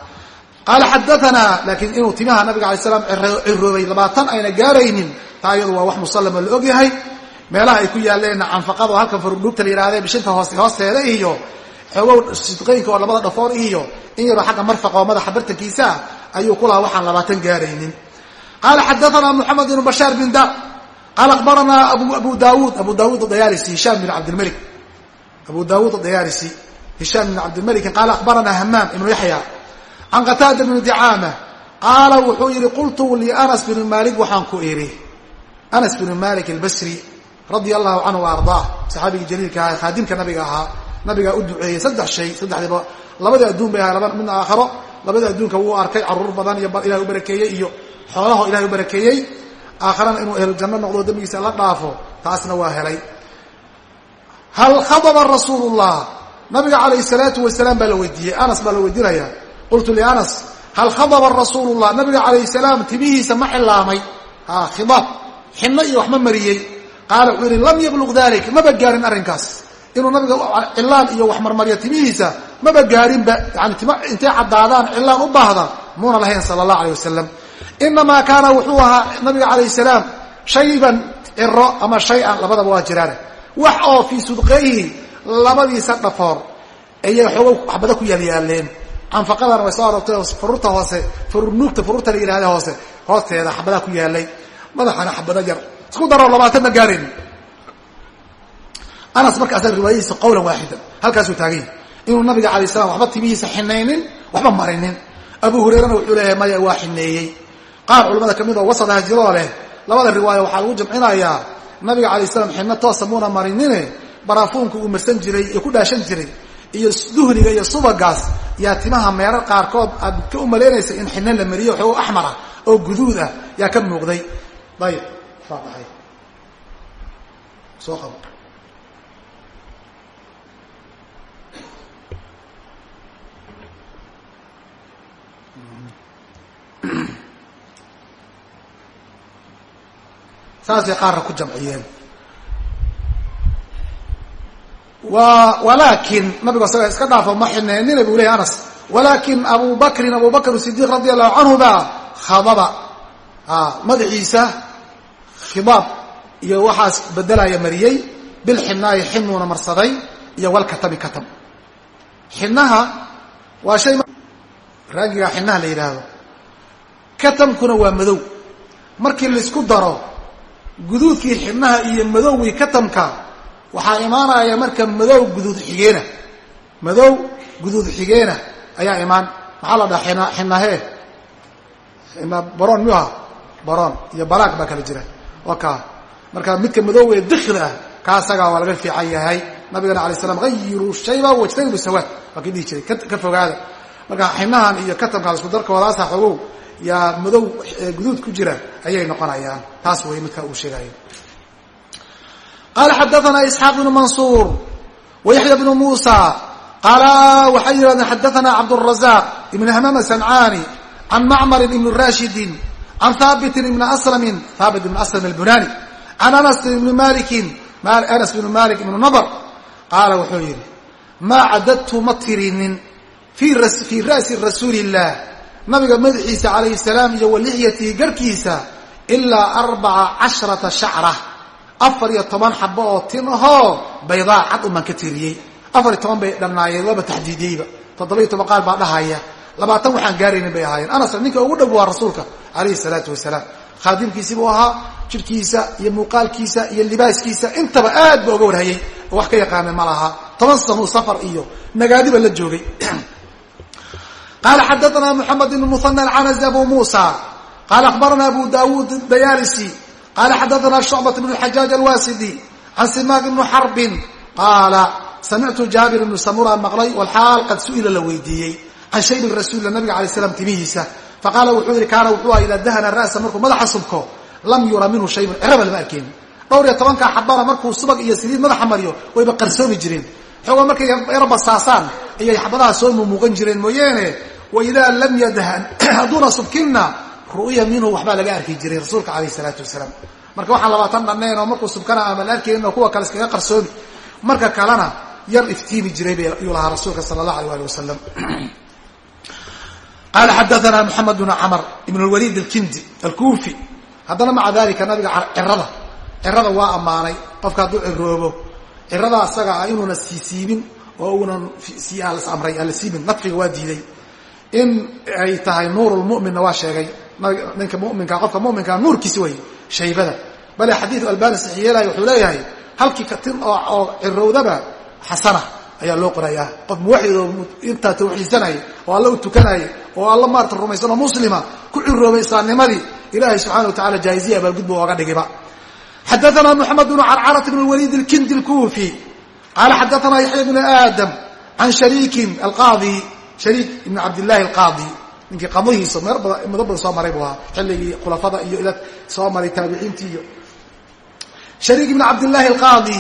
Qaala xadaanaa laakiin inuu timaha nabiga alay slam ciroobay labaatan ayna gaaraynin taa iyadu waa wax musallama la ogyahay meelaha ay ku yaalleenna canfaqada oo halkan farudhuugta la yidhahdee bishinta hoos hoosteeda iyo xoogow sidqaynka oo labada dhafoor iyo in yaroo xagga marfaqa oo madaxa bartankiisa ayuu ku waxaan labaatan gaaraynin. Qaala xadaanaa moxamed ibnu bashaar bin da qaala akhbaranaa abu daawuud abu daawuud adayaalisi hishaam bin cabdilmalik abu daawuud adayaalisi hishaam bin cabdilmalikin qaala akhbaranaa hamaam ibnu yaxya can qataada bni dicaama qaala wuxuu yidhi qultu lianas bni maalik waxaan ku idhi. Anas bnu malik albasri radia allahu canhu wa ardaa saxaabigii jaliilka ahaa khaadimka nabiga ahaa nabigaa u duceeyey saddex shay saddexdiiba labadii adduun bay ahay midna aakharo. Labadii adduunka wuu arkay carruur badan iyo ilahay u barakeeyey iyo xoolaho ilahay u barakeeyey. Aakharana inuu waa helay hal khadaba rasuulu llah nabiga calayh salaatu wasalaam baa la weydiiyey anas baa la weydiinaya qultu lianas hal khadaba rasuulu llah nabiga calayh salaam timihiisa ma xilaamay ha khidaab xinno iyo wax ma mariyey qaala wuxuu yidhi lam yablug dalik maba gaarin arrinkaas inuu nabiga cilaan iyo wax marmaryo timihiisa maba gaarinba yani tima intay caddaadaan cilaan u baahda muuna lahayn sala allah alayh wasalam inamaa kaana wuxuu ahaa nabiga calayh salaam shayban ciro ama shay-an labadaba waa jiraane wax oo fii sudqayhi labadiisa dhafoor. Ayay xoogow waxbada ku yaalyaaleen canfaqadana way soo aroortay fururta hoose fururnuugta fururta la yidhahda hoose hoosteeda xabadaa ku yaalay. Madaxana xabada yar. Isku daro labaatan ma gaarin. Anas markaasa riwaayadiisa qowlan waaxidan halkaasuu taagan yahy inuu nabiga alay slam waxba timihiisa xinaynin waxba marinin abu hurayrana wuxuu leeyahay maya waa xineeyey. Qaar culamada ka mid oo wasadaha jiroo leh. Labada riwaaya waxaa lagu jamcinayaa nabiga alay slam xinno toosa muuna marinine baraafuunka uu marsan jiray ku dhaashan jiray iyo duhniga iyo subagaas yaa timaha meerar qaarkood aad ka u malaynaysa in xinno la mariyo xoog axmar ah oo guduud ah yaa ka muuqday. Ayib faadahay soo qabo saasay qaarna ku jamciyeen. Walaakin nabigu asaga iska dhaafo ma xineenina buu leeyay anas walaakin abu bakrin abu radi allahu canhu baa khadaba madaxiisa khidaab iyo waxaas bedelaya mariyey bilxinaayi xinuuna marsaday iyo walkatabi katab xinaha waa shay raagiga xinaha la yidhaahdo. Katamkuna waa madow. Markii la isku daro guduudkii xibnaha iyo madowgii katamka waxaa imaanaya marka madow guduud xigeena. Madow guduud xigeena ayaa imaan. Maxaa la dhaha xina xinahee xina baroon miyuu aha baroon. Iyo balaag baa kala jira. Waa kaa marka midka madow ee dikda ah kaa asagaa waa laga fiican yahay. Nabigana alay slam hayiruu shayba wajtanibu sawaad. Waa kii dhihi jiray. Ka fogaada. Marka xinahan iyo katamka isku darkoodaasa xogow yaa madow eh, guduud ku jira ayay noqonayaan. Taas way midka uu sheegay. Qaala xadaanaa isxaaq bnu mansuur wayaxya bnu muusa qaala waxay yihahdeen xadaanaa cabdrazaq ibn hamaam asancaani can macmarin ibn rashidin can haabitin ibn aslamin haabit ibn aslam albunani can anas ibni malikin anas bnu malik ibnu nabar. Qaala wuxuu yidhi maa cadadtu ma tirinin fii ra'si rasuuli illah nabiga madaxiisa calayhi salaam iyo walixyatihi garhkiisa ilaa arbaca casharata shacra. Afar iyo toban xabo oo tin ahoo baydaa cad umaan ka tiriyey. Afar iyo toban bay dhannaayeen waaba taxdiidiyeyba. Toddoba-iyo toban qaal baa dhahaya. Labaatan waxaan gaaraynin bay ahaayeen. Anas ninka ugu dhow waa rasuulka calayhi salaatu wasalaam. Khaadimkiisii buu ahaa jidhkiisa iyo muuqaalkiisa iyo libaaskiisa intaba aad ba oga warhayey. Oo wax ka yaqaana ma laha. Toban sanuu safar iyo nagaadiba la joogay <clears throat> qala xadaana mxamed bn muhana alcanasi abu muusa qala akhbarana abu dawuud dayalisi qala xadaana shucbat bn xajaaj alwasidi can simaak ibni xarbin qaala samictu jaabir ibnu samura maqlay walxaal qad su'ila la weydiiyey can shaybi rasuulila nabiga alay slam timihiisa faqaala wuxuu yihi kaana wuxuu aha idaa dahana ra'sa markuu madaxa subko lam yura minhu shayun ciraba lama arkeen dhowr iyo tobankaa xabana markuu subag iyo saliid madaxa mariyo wayba qarsoomi jireen xoogaa markay yar basaasaan ayay xabadaha soo mumuuqan jireen mooyeene waidaa lam yadhan hadduuna subkinna ru'ya minhu waxbaa laga arki jiray rasuulka calayh isalaatu wasalaam marka waxaan labaatan dhanneen oo markuu subkana ama la arkaynin oo kuwa kale iskaga qarsoomi marka kalena yar iftiimi jiray bayuu lahaa rasuulka sala allah alay ali wasalam qaala xadaana moxamed bnu camr ibn lwaliid alkindi alkuufi haddana maca dalika nabiga cirada cirada waa ammaanay qofka hadduu ciroobo cirada asaga inuuna siisiibin oo uunan amray aan la siibin nadfiga waa diiday in ay tahay nuur lmuminna waa sheegay. Ninka muminka qofka muminka nuurkiisi way shaybada. Bale xadiiu albani saxiix yeelaya wuxuu leeyahay halkii katin oo cirowdaba xasana ayaa loo qorayaa. Qof muwaxid oo intaa tawxiidsanaya oo alla u tukanaya oo alla maarata rumaysan oo muslima ku ciroobay islaamnimadii ilahay subxana wa tacala jaa'iziya abaalgud bu oga dhigiba xadaana moxamed bnu carcarat bn waliid alkindi alkuufi qaala xadaana yaxya bnu aadam can shariikin alqaadi shariik ibn cabdillahi alqaadi ninkii qadihiisa meer badan muddo badan soo maray buu ahaa. Xilligii khulafada iyo ila soo maray taabiciintii iyo. Shariik ibn cabdillahi alqaadi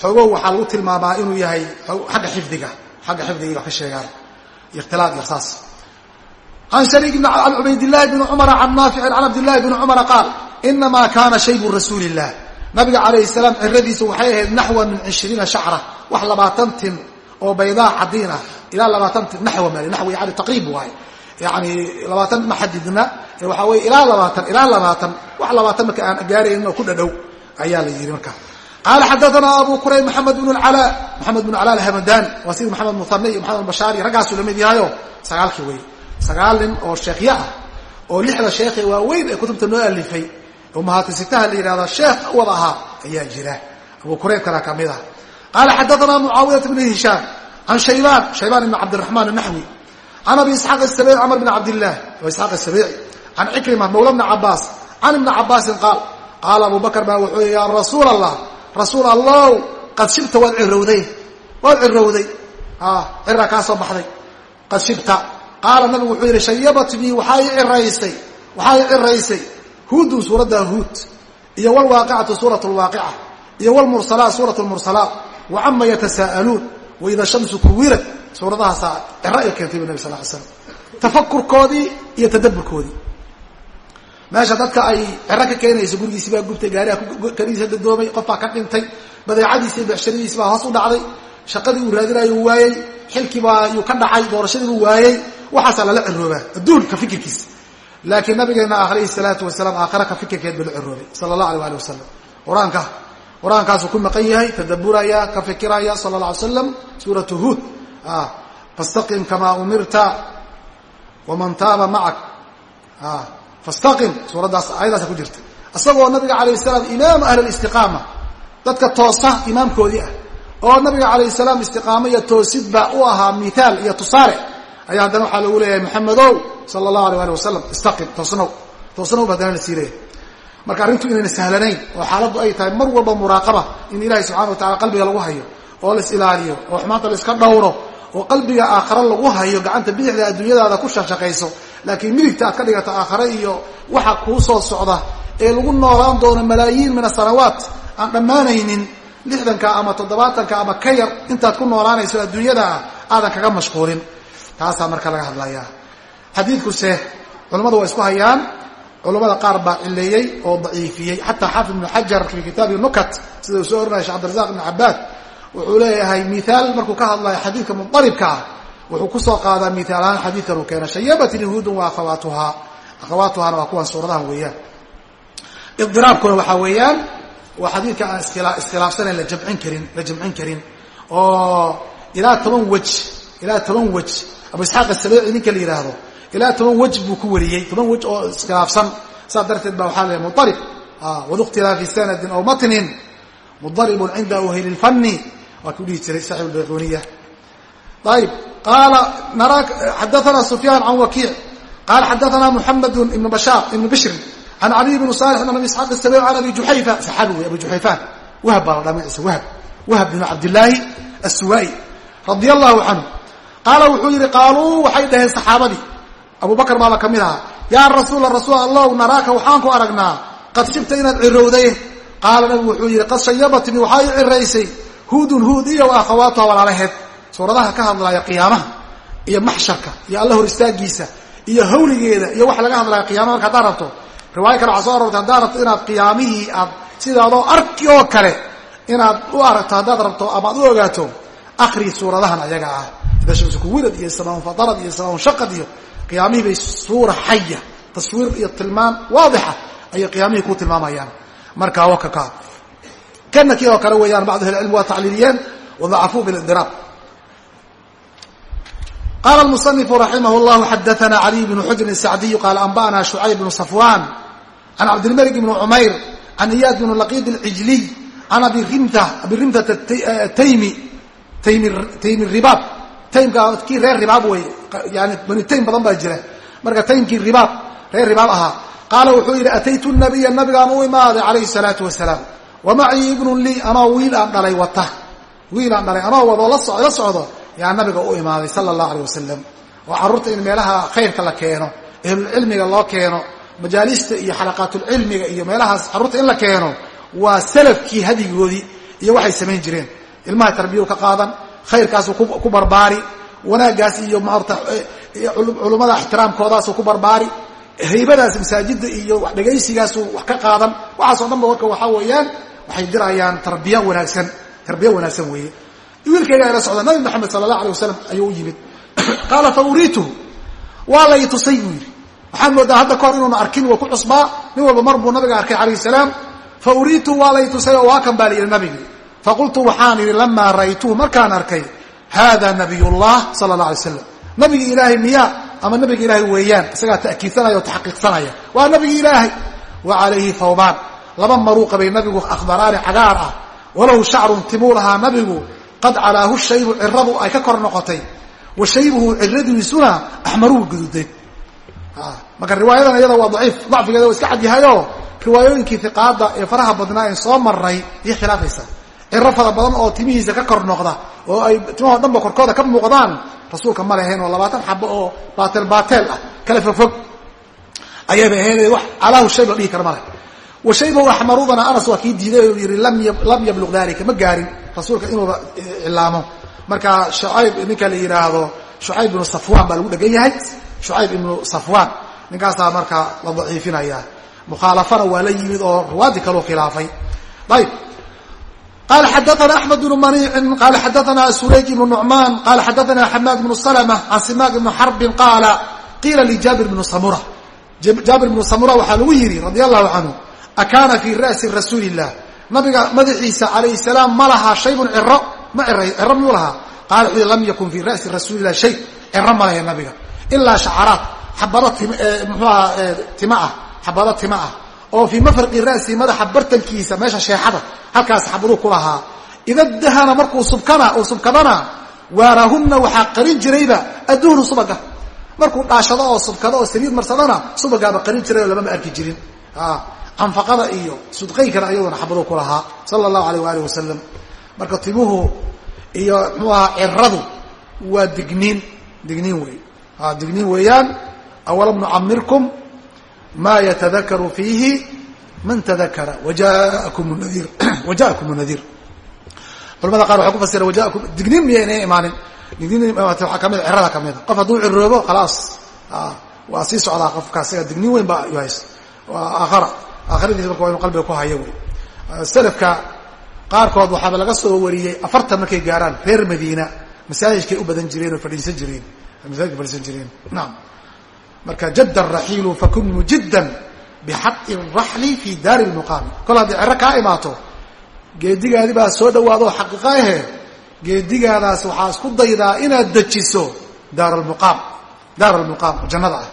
xoogow waxaa lagu tilmaamaa inuu yahay xagga xifdiga xagga xifdiga wax ka sheegaan ikhtilaad iyo saas. Can shariik an cubaydillahi bni cumara can naaficin can cabdillahi bni cumara qaal inamaa kaana shaybu rasuuli illah nabiga calayhi salaam ciradiisa waxay ahayd naxwa min cishriina shacra wax labaatan tin oo baydaa cadiin ah ilaa labaatan naxwa maali naxwa yani taqriib waay. Yani labaatan ma xadidna waxaa weye ilaa labaatan ilaa labaatan wax labaatan marka aan gaaraynin oo ku dhadhow ayaa la yidhi marka. Qaala xadaana abu qurayb maxamed bn cala maxamed bn cala alhamadani waa sida maxamed muhane iyo maxamed bashaari raggaasuu la mid yahayo sagaalkii wey sagaal nin oo sheekhya ah oo lixda sheekhe waaweyn ee kutubta noo alifay umahaatisitaha la yidhahdo sheekh wada ahaa ayaa jira. Abu qurayb kana ka mid ah qaala xadaana mucaawiyat bn hishaam can shaybaan shaybaan ibn cabdiraxmaan anaxwi can abi isxaaq asabici cumar bn cabdillaah o isxaaq asabici can cikrima mawla bni cabaas can ibni cabaasin qaal qaala abu bakr baa wuxuu yihi ya rasuul allah rasuul allow qad shibta waad cirowday waad cirowday ciraa kaa soo baxday qad shibta qaala nabigu wuxuu yidhi shayabatnii waxaa i ciraysay waxaa i ciraysay huudun suuradda huud iyo wlwaaqicatu suurat lwaaqica iyo wlmursalaat suurat lmursalaat wa cama yatasaa'aluun waida shamsu kuwirad suuradahaasaa ciro ay keentay bu nabi sal ly slam tafakurkoodii iyo tadabburkoodii. Meesha dadka ay ciro ka keenayso gurigiisi baa gubtay gaariha kaniisa dadoomay qof baa ka dhintay badeecadiisi iyo becshiradiisi baa hoos u dhacday shaqadii uu raadinayo waayey xilkiibaa yuu ka dhacay doorashadii buu waayey waxaasaa lala ciroobaa adduunka fikirkiisa laakiin nabigeena alayhi salaatu wasalaam aakhira ka fikirkeed buu la ciroobay sala allah alay ali qur'aankaasuu ku maqan yahay tadaburaya ka fikiraya sala alla alay slam suuratu huud. Fastaqim kamaa umirta waman taaba macak fastaqim suuraddaas aayadaasa ku jirta. Isagoo nabiga calayh salaam imaamu ahli listiqaama dadka toosa imaamkoodii ah oo nabiga calayh salaam istiqaamo iyo toosidba u ahaa mithaal iyo tusaale. Ayaa haddana waxaa lagu leeyahay maxamedow sala allahu alay ali wasalam istaqim toosnow. Toosnow ba haddana la sii marka arrintu inayna sahlanayn oo xaaladdu ay tahay mar walba muraaqaba in ilahay subxana wa tacala qalbiga lagu hayo oo lais ilaaliyo oo xumaanta la iska dhowro oo qalbiga aakhare lagu hayo gacanta bidixda adduunyadaada ku shaqshaqayso laakiin midigta aad ka dhigato aakhare iyo waxa kuu soo socda ee lagu noolaan doono malaayiin min asanawaat aan dhammaanaynin lixdanka ama toddobaatanka ama ka yar intaad ku noolaanayso adduunyada ah aadan kaga mashquulin. Taasaa marka laga hadlayaa. Xadiidkuse culimmadu waa isku hayaan culamada qaar baa cileeyey oo daciifiyey. Xataa xaafid ibnu xajar fii kitaabi nukat sida uu soo orinaya shek cabdirazaq ibn cabaad wuxuu leeyahay miaal markuu ka hadlayo xadiidka mudaribka ah wuxuu ku soo qaadaa miaal ahaan xadiidkan uu keena. Shayabatin yahuudun wa akhawaatuhaa akhawaatuhaana waa kuwan suuradahan weeyaan. Idiraabkuna waxaa weeyaan waa xadiidka aan iskhilaafsanayn la jamcin karin la jamcin karin oo ilaa toban wej ilaa toban wej abu isxaaq asabeeci ninka la yidhaahdo ilaa toban wej buu ku wariyey toban wej oo iskhilaafsan. Saas darteed ba waxaa la mudarib wadu ikhtilaafi sanadin aw matnin. Mudaribun cinda uhli lfani waa ku dhihi jiray saxib bayquniya ayib qaala xadaana sufyaan can wakiic qaala xadaana muxamedu ibnu bashaar ibnu bishrin can caliy bni salix an abi isxaaq asabeeci can abi juxayfa saxaabi wey abu juxayfan wahab baa la dhaa magaciisa wahab wahab binu cabdillaahi assuwaa'i radia allahu canhu. Qaala wuxuu yidhi qaaluu waxay dhaheen saxaabadii abu bakr baaba ka mid ahaa yaa rasuula rasuul allahu naraaka waxaan ku aragnaa qad shibta inaad cirowday. Qaala nabigu wuxuu yidhi qad shayabatni waxaa i ciraysay. Huudun huud iyo wa akhawaatuha walaalaheed. Suuradaha ka hadlaya qiyaamaha iyo maxsharka iyo alla hor istaagiisa iyo hawligeeda iyo waxa laga hadlaya qiyamaha marka haddaad rabto. Riwaayo kale waxaa so arortay haddaad rabto inaad qiyaamihii aad sidaadoo arki oo kale inaad u aragto haddaad rabto ama ad u ogaato akri suuradahan ayaga ah. Ida shamsu kuwirad iyo samaan fatarad iyo shaqad iyo qiyaamihii bay suura xaya taswiir iyo tilmaan waadixa ayay qiyaamihii ku tilmaamayaan. Marka wakaka kana kii oo kale weeyaan bacdu ahli cilmi waa tacliiliyeen wadacafuu bilidiraab qala almusanifu raximah llahu xadaana caliy bnu xujrin isacdiyu qaala anba'ana shucayb bnu safwan can cabdilmalik bni cumayr can iyaad bn laqid alcijliy can abi rimta abi rimtat taymi taymi taymi ribaab taymka kii reer ribaab wey yani bani taym badan baa jira. Marka taymkii ribaab reer ribaab ahaa qaala wuxuu yidhi ataytu nabiya nabigaan u imaaday calayhi salaatu wasalaam. Wa macii ibnun lii anoo wiil aan dhalay wata. Wiil aan dhalay anoo wadoo la socdo. Yaa nabiga u imaaday sala allahu aleyh wasalam oo carruurta in meelaha khayrka la keeno ahlulcilmiga loo keeno majaalista iyo xalaqaatulcilmiga iyo meelahaas carruurta in la keeno waa salafkii hadigoodii iyo waxay samayn jireen. Ilmaha tarbiyau ka qaadan khayrkaasuu ku barbaari wanaaggaas iyo maarta culummada ixtiraamkoodaasuu ku barbaari haybadaas masaajida iyo wax dhegaysigaasuu wax ka qaadan. Waxaasoo dhan ba warka waxaa weeyaan waxay dirayaan tarbiya wanaagsan tarbiya wanaagsan weeye. Wiilkayga ayla socda nabi maxamed sala allah alay wasalam ayuu u yimid. <clears throat> Qaala fa uriituhu? Waa lay tusay buu yidhi. Waxaan moodaa hadda kahor inuuna arkin waa ku cusbaa. Nin walba mar buu nabiga arkay calayh salaam fa uriituhu waa lay tusay oo waa kan baa la yidhi nabigi faqultu waxaan idhi lamaa ra'aytuhu markaan arkay hada nabiyullah sala allah alay slam nabigi ilaahay miyaa ama nabiga ilaahay weeyaan isagaa ta'kiidsanaya oo taxqiiqsanaya waa nabigi ilaahay wa calayhi thawbaan laba maruu qabay nabigu akhdaraani cagaar ah walahu shacrun timuu lahaa nabigu qad calaahu shaybu ciradu ay ka kor noqotay wa shaybuhu ciradiisuna axmaruhu gududay marka riwaayadan iyada waa daciif dacfigeeda waa iska cadyahayo riwaayooyinkii hiqaada ee faraha badnaa en soo maray iyo khilaafaysa ciro badan oo timihiisa ka kor noqda oo ay timahoo dhanba korkooda ka muuqdaan rasuulka ma lahayn oo labaatan xabo oo baatel baatel ah. Kala fogfog ayayba ahayd wax calaahu shayb la dhihi kara maleh wa shaybahu axmarudana anas waa kii diiday oo yihi lam yabluq dalika ma gaarin. Rasuulka inuuba cilaamo marka shucayb ninka la yidhaahdo shucayb ibnu safwan baa lagu dhegan yahay. Shucayb ibnu safwan ninkaasaa marka la daciifinaya mukhaalafana waa la yimid oo ruwaadi kaloo khilaafay. Ayb qala xadaana axmed bnu maniicin qala xadaana surayj ibnu nucmaan qala xadaana xamaad bnu salma can simaak ibnu xarbin qaala qiila lijaabir bnu samura jaabir bnu samura waxaa lagu yidhi radi allahu canhu akaana fii ra'si rasuuli illah nabiga madaxiisa calayhi salaam ma lahaa shaybun ciro ma ciro ciro miyuu lahaa qaala wuxuu lam yakun fii ra'si rasuulilah shay ciro malaya nabiga ilaa shacaraat xabado mxuaha tima ah xabado tima ah oo fii mafraqi ra'sihi madaxa bartankiisa meesha sheexada halkaas xabaduu ku lahaa. Ida dahana markuu subkana uu subkadana waarahunna waxaa qarin jirayba adduhnu subaga markuu dhaashado oo subkado oo saliid marsadana subagaaba qarin jiray oo lamama arki jirin. Canfaqada iyo sudqaynkana ayaduna xabaduu ku lahaa sala allahu alayh waalih wasalam marka timuhu iyo mxuu ahaa ciradu waa digniin digniin wey digniin weeyaan awalam nucamirkum ma yatadakaru fiihi man tadakara wajaakum nadiir wajaakum nadiir culamada qaar waxay ku fasira wajaakum digniin miyayna imaanin digniin waxaa kamida cirada kamida qof hadduu ciroobo khalaas waa sii socdaa qofka isaga digniin weyn baa hays waa aakhara aakhiradiisa marka waa inu qalbiga ku hayo wey selafka qaarkood waxaaba laga soo wariyey afartan markay gaaraan reer madiina masaajidkay u badan jireen oo fadhiisan jireen masaajidka fadhiisan jireen naam marka jadda raxiilu fakun mujiddan bixaqi raxli fi daari lmuqaami kol haddii cero kaa imaato geedigaadi baa soo dhawaado xaqiiqa ahe geedigaadaas waxaa isku daydaa inaad dejiso daar lmuqaam daar jannada ah.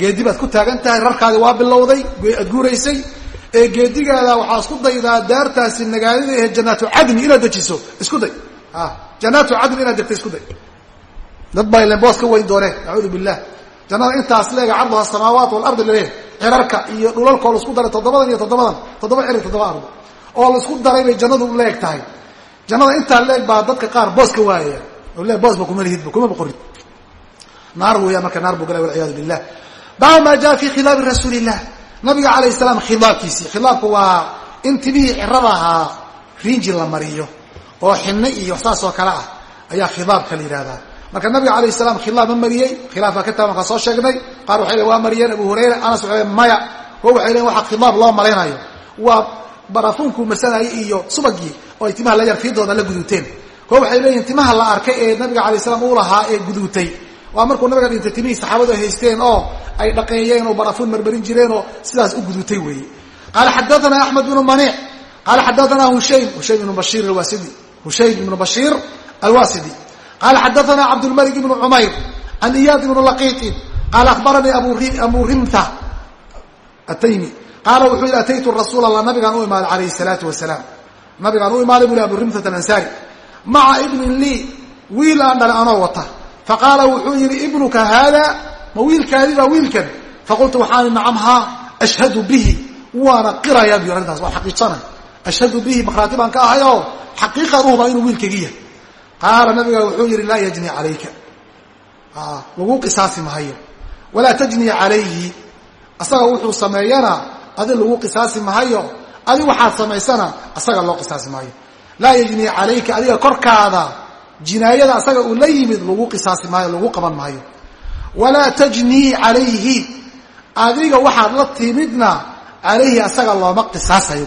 Geedi baad ku taagan tahay rarkaadi waa bilowday aad guuraysay ee geedigaada waxaa isku daydaa daartaasi nagaadida ahe jannaatu cadni inaad dejiso isku day. Jannaatu cadni inaad degta isku day. Dad baa ilen boos weyn dooneen acuudu billah jannada intaas leega carduha asamaawaat walardi laleeh cirarka iyo dhulalkoo la isku daray toddobadan iyo toddobadan. Toddoba cir iyo toddoba ardo oo la isku daray bay jannadu leeg tahay. Jannada intaa leeg baa dadka qaar boos ka waayaya o le boosba kuma lihidba kumaba qorid naar weeyaan marka naar buu galay walciyaadu billah baabu maa jaa fi khilaabi rasuuli illah nabiga calayh salaam khilaabkiisii khilaabku waa in timihii cirada ahaa riinji la mariyo oo xinno iyo saas oo kale ah ayaa khilaabka la yihahdaa marka nabiga alayh salaam khilaaf ma mariyey khilaaf baa ka taban kaa soo sheegnay. Qaar waxay len waa mariyeen abu hurayra anas waxay len maya. Kuwa waxay len waxaa khilaaf loo malaynayo. Waa barafuunkuu marsanayay iyo subagii oo timaha la yar fiidooda la guduuteen. Kuwa waxay leeyihiin timaha la arkay ee nabiga alay salaam uu lahaa ee guduutay. Waa markuu nabiga dhintay timihii saxaabadu ay haysteen oo ay dhaqeeyeen oo barafuun marmarin jireen oo sidaas u guduutay weeye. Qaala xadaana axmed bnu maniic qaala xadaana hushaym hushaym ibnu bashiir alwasidi hushaym ibnu bashiir alwasidi qala xadaana cabdlmalik ibnu cumayr can iyaad ibnu laqiitin qaala akhbaranii abu rimta ataymi qaala wuxuu yihi ataytu rasuul allah nabigaan u imaaday alayhi salaatu wasalaam nabigaan u imaaday bu li abu rimtat alansaari maca ibnin lii wiil aan dhalay anoo wata faqaala wuxuu yihi ibnuka haada ma wiilkaadi baa wiilkan faqultu waxaan nacam haa ashhadu bihi waana qirayaa bu arrintaas waa xaqiijana ashhadu bihi makhraati baan ka ahay oo xaqiiqan uhubaa inuu wiilkaygi yahay qaala nabiga wuxuu yihi laa yajni calayka. Lagu qisaasi mahayo walaa tajni calayhi. Asaga wuxuu sameeyana adi lagu qisaasi mahayo adi waxaad samaysana asaga loo qisaasi maayo. Laa yajni calayka adiga korkaada jinaayada asaga uu la yimid lagu qisaasi maayo lagu qaban maayo. Walaa tajnii calayhi. Adiga waxaad la timidna calayhi asaga looma qisaasayo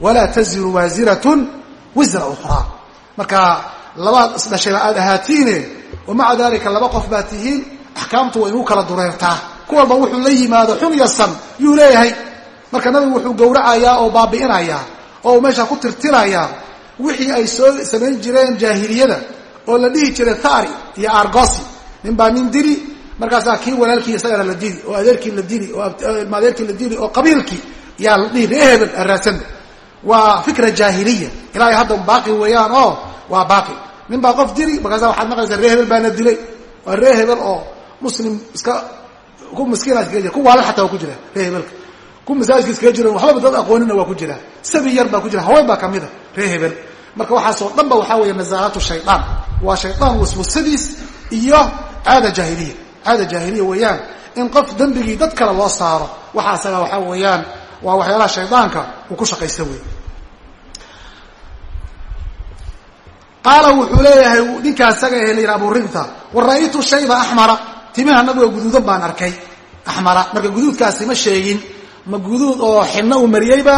walaa taziru waasiratun wisra ukhraa. Marka labaad isdhashayba aad ahaatiine wamaca dalika laba qof baad tihiin axkaamtu way igu kala dureertaa. Ku walba wuxuu la yimaado xun yasan yuu leeyahay. Marka nabigu wuxuu gowracayaa oo baabi'inayaa oo meesha ku tirtirayaa wixii ay soo samayn jireen jaahiliyada oo la dhihi jiray thari iyo argosi. Nin baa nin dili markaasaa kii walaalkii isagana la dili oo adeerkii la dili oo adeerkii la dili oo qabiilkii yaa la dhihi hebel araasan waa fikra jaahiliya. Ilaahay hadda baaqi weeyaan oo waa baaqi. Nin baa qof dili markaasa waxaad maqlaysaa ree hebel baana dilay. Waa ree hebel oo muslim iska ku miskiina iskaga jira. Ku waalan xataa waa ku jira ree hebelka. Ku masaajidka iskaga jira waxbaba dad aqoonina waa ku jira. Sabi yar baa ku jira haween baa kamida ree hebel. Marka waxaasoo dhan waxaa weeye nazaaratu shaydaan waa shaydaan waswasadiis iyo caada jaahiliya. Caada jaahiliya weeyaan in qof dembigii dad kale loo saaro waxa asaga waxaa weeyaan waa waxyaalaha shaydaanka uu ku shaqaysta wey qaala wuxuu leeyahay ninkaa isaga ahe layidhi aburinta wa ra'aytu shayba axmara timaha nabiga guduudan baan arkay axmara marka guduudkaasi ma sheegin ma guduud oo xidno uu mariyeyba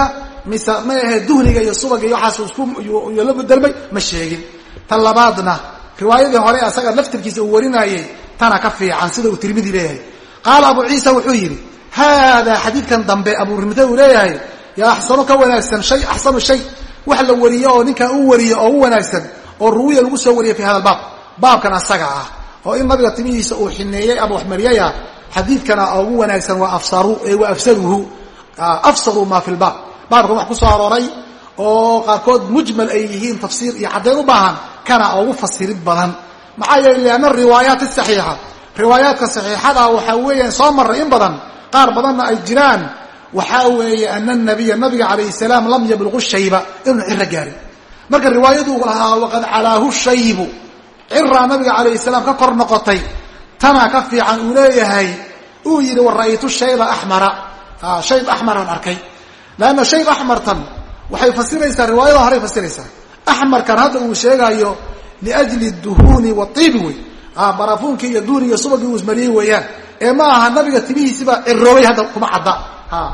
mise ma ahe duhniga iyo subaga iyo waxaas isku iyo la bedelmay ma sheegin. Tan labaadna riwaayadii hore asaga laftirkiisa uu warinayey tana ka fiican sida uu tirmidi leeyahay. Qaala abu ciisa wuxuu yidhi haadaa xadiidkan dambe aburimida uu leeyahay yaa axsano ka wanaagsan shay axsanu shay. Wax la wariyo oo ninkan uu wariyo oo u wanaagsan oo ruwiya lagu soo wariyay fi hada albaab. Baabkan asaga ah oo in nabiga timihiisa uu xineeyey ama waxmariyaya xadiidkana ugu wanaagsan waa afsaru wa afsaruhu. Afsaru maa fi lbaab baabkan wax ku soo arooray oo qaarkood mujmal ay yihiin tafsiir iyo caddayn u baahan kana ugu fasirid badan. Maxaa yeele lianna riwaayaat saxiixa. Riwaayaadka saxiixada waxaa weeyaan soo marray in badan qaar badanna ay jiraan. Waxaa weeye ana nabiya nabiga calayh salaam lam yabluqu shayba inuuna ciro gaarin marka riwaayadu lahaa waqad calaahu shaybu. Ciraa nabiga calayh salaam ka kor noqotay. Tana ka fiican uu leeyahay. Uu yidhi wa shayba axmara shayb axmaraan arkay. Leanna shayb axmartan waxay fasiraysaa riwaayada horey fasiraysaa. Axmarkan hadda uu sheegayo liajli duhuuni waiibi wey. Barafuunkii iyo duuni iyo subagii uu ismariyey weeyaan. Ee ma aha nabiga timihiisiba ciroobay hadda kuma cadda.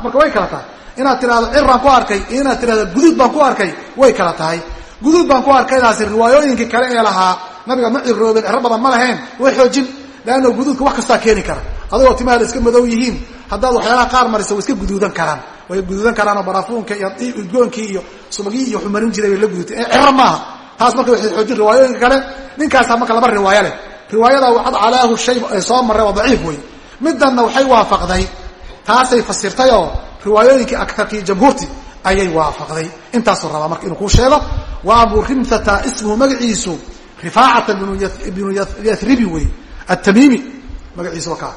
Marka way kala tahay. Inaad tidhahdo ciraan ku arkay. Iyo inaad tidhahdo guduud baan ku arkay. Way kala tahay guduud baan ku arkaydaasi riwaayooyinkii kale ee lahaa. Nabiga ma ciroobin ciro badan ma lahayn way xoojin leanna guduudka wax kastaa keeni kara adagoo timaha iska madow yihiin haddaad waxyaalaha qaar marisa way iska guduudan karaan. Way guduudan karaanoo barafuunka iyo udgoonkii iyo subagii iyo xumarin jiray la gudutay ee ciro maaha. Taas marka waxay xoojin riwaayooyinka kale. Ninkaasaa marka laba riwaayo leh. Riwaayada wacad calaahu shay ee soo marray waa daciif wey midanna waxay waafaqday. Taasay fasirtayoo riwaayooyinkii akarkii jamhuurti ayay waafaqday. Intaasuu rabaa marka inuu kuu sheego wa abu rimthata ismuhu magaciisu rifaacata bnu yathribi wey atamiimi magaciisu waa kaa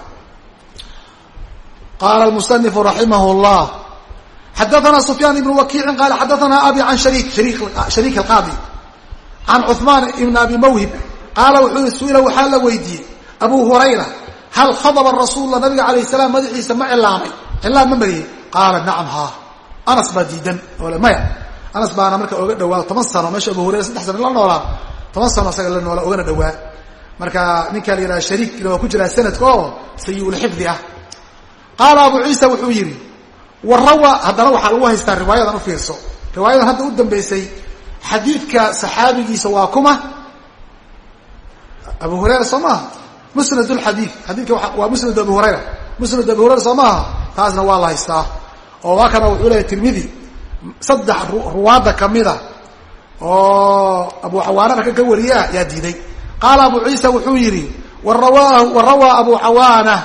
qaala musanifu raximah llah xadaana sufyaan ibnu wakiicin qaala xadaana abi can shariik alqaadi can cuثmaan ibn abi mawhib qaala wuxuu yii su'ila waxaa la weydiiyey abu hurayra hal khadaba rasuulula nabiga alayh salaam madaxiisa ma cilaamay cilaan ma mariyey? Qaala nacam haa anas baa diidan oo le maya anas baana marka oga dhawaado toban sano meesha abu hurayra saddex sano la noolaa. Toban sano isaga la noolaa ogana dhawaa marka ninkaa la yidhaha shariikna waa ku jiraa sanadka oo sayi-ulxifdi ah. Qaala abu ciisa wuxuu yidhi wa rawa haddana waxaa lagu haystaa riwaayadan u fiirso. Riwaayadan hadda u dambeysay xadiidka saxaabigiisa waa kuma. Abu hurayra soo maaha musnad lxadiid xadiidka waa musnad abu hurayra. Musnad abu hurayra soo maaha taasna waa la haystaa oo waa kana wuxuu leeyahy tirmidi saddex ruwaadda kamida oo abu cawaanana ka ka wariyaa yaa diiday. Qaala abu ciisa wuxuu yidhi warawa wa rawaa abu cawaana